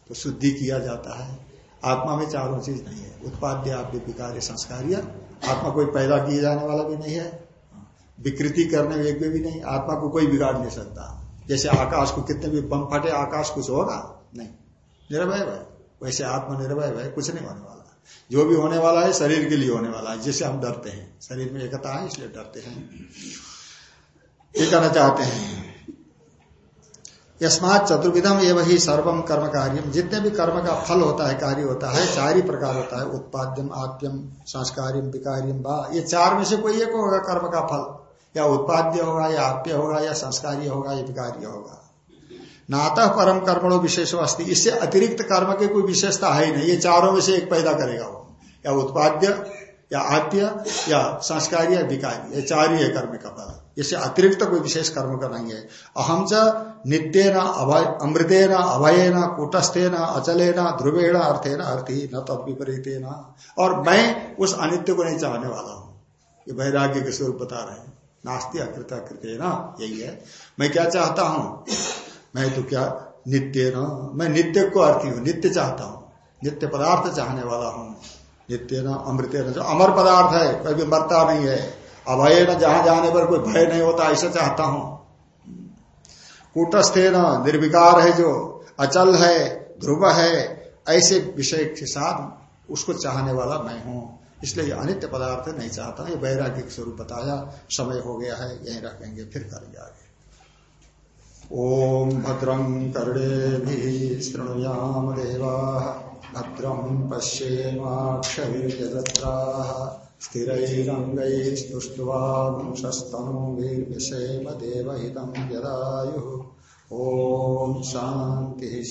तो शुद्धि किया जाता है। आत्मा में चारों चीज़ नहीं है। उत्पाद्य आप विकार संस्कार्य आत्मा कोई पैदा किए जाने वाला भी नहीं है, विकृति करने में भी नहीं, आत्मा को कोई बिगाड़ नहीं सकता। जैसे आकाश को कितने भी बम फटे, आकाश कुछ होगा? नहीं। निर्भय भाई वैसे आत्मा निर्भय भाई कुछ नहीं होने वाला। जो भी होने वाला है, शरीर के लिए होने वाला है, जिससे हम डरते हैं। शरीर में एकता है, इसलिए डरते हैं। ये कहना चाहते हैं, यस्मात चतुर्विधम एवं ही सर्वम कर्म कार्यम जितने भी कर्म का फल होता है, कार्य होता है, चार ही प्रकार होता है, उत्पाद्यम, आप्यम, संस्कार्यम, विकार्यम, बा। ये चार में से कोई एक होगा कर्म का फल। या उत्पाद्य होगा, या आप्य होगा, या संस्कार्य होगा, या विकार्य होगा। नातः परम कर्मणों विशेष अस्थि इससे अतिरिक्त कर्म की कोई विशेषता है ही नहीं। ये चारों में से एक पैदा करेगा वो। या उत्पाद्य, या आद्य, या संस्कार, या विकारी। ये चार ही है कर्म का फल। इससे अतिरिक्त कोई विशेष कर्म का नहीं है। अहम च नित्य न अमृते न अभय न कूटस्थे न अचले न ध्रुवेण अर्थे न अर्थी, न तद विपरीत न और मैं उस अनित्य को नहीं चाहने वाला हूँ। ये वैराग्य के स्वरूप बता रहे हैं। नास्ती अकृत कृत्य ना यही है। मैं क्या चाहता हूँ? मैं तो क्या नित्य न मैं नित्य को अर्थी हूँ, नित्य चाहता हूँ। नित्य पदार्थ चाहने वाला हूँ नित्य न अमृत न, जो अमर पदार्थ है कोई भी मरता नहीं है। अभय न, जहाँ जाने पर कोई भय नहीं होता, ऐसा चाहता हूँ। कूटस्थे न, निर्विकार है जो, अचल है, ध्रुव है, ऐसे विषय के साथ उसको चाहने वाला मैं हूँ। इसलिए अनित्य पदार्थ नहीं चाहता। ये वैराग्य स्वरूप बताया, समय हो गया है, यही रखेंगे, फिर करेंगे आगे। ओम भद्रं कर्णे शृणुयाम देवा भद्रं पश्येमाक्षजत्राः स्थिरैरङ्गैस्तुष्ट्वांशस्तनूभिर्विषेम देवहितं यदायुः। ॐ शान्तिः।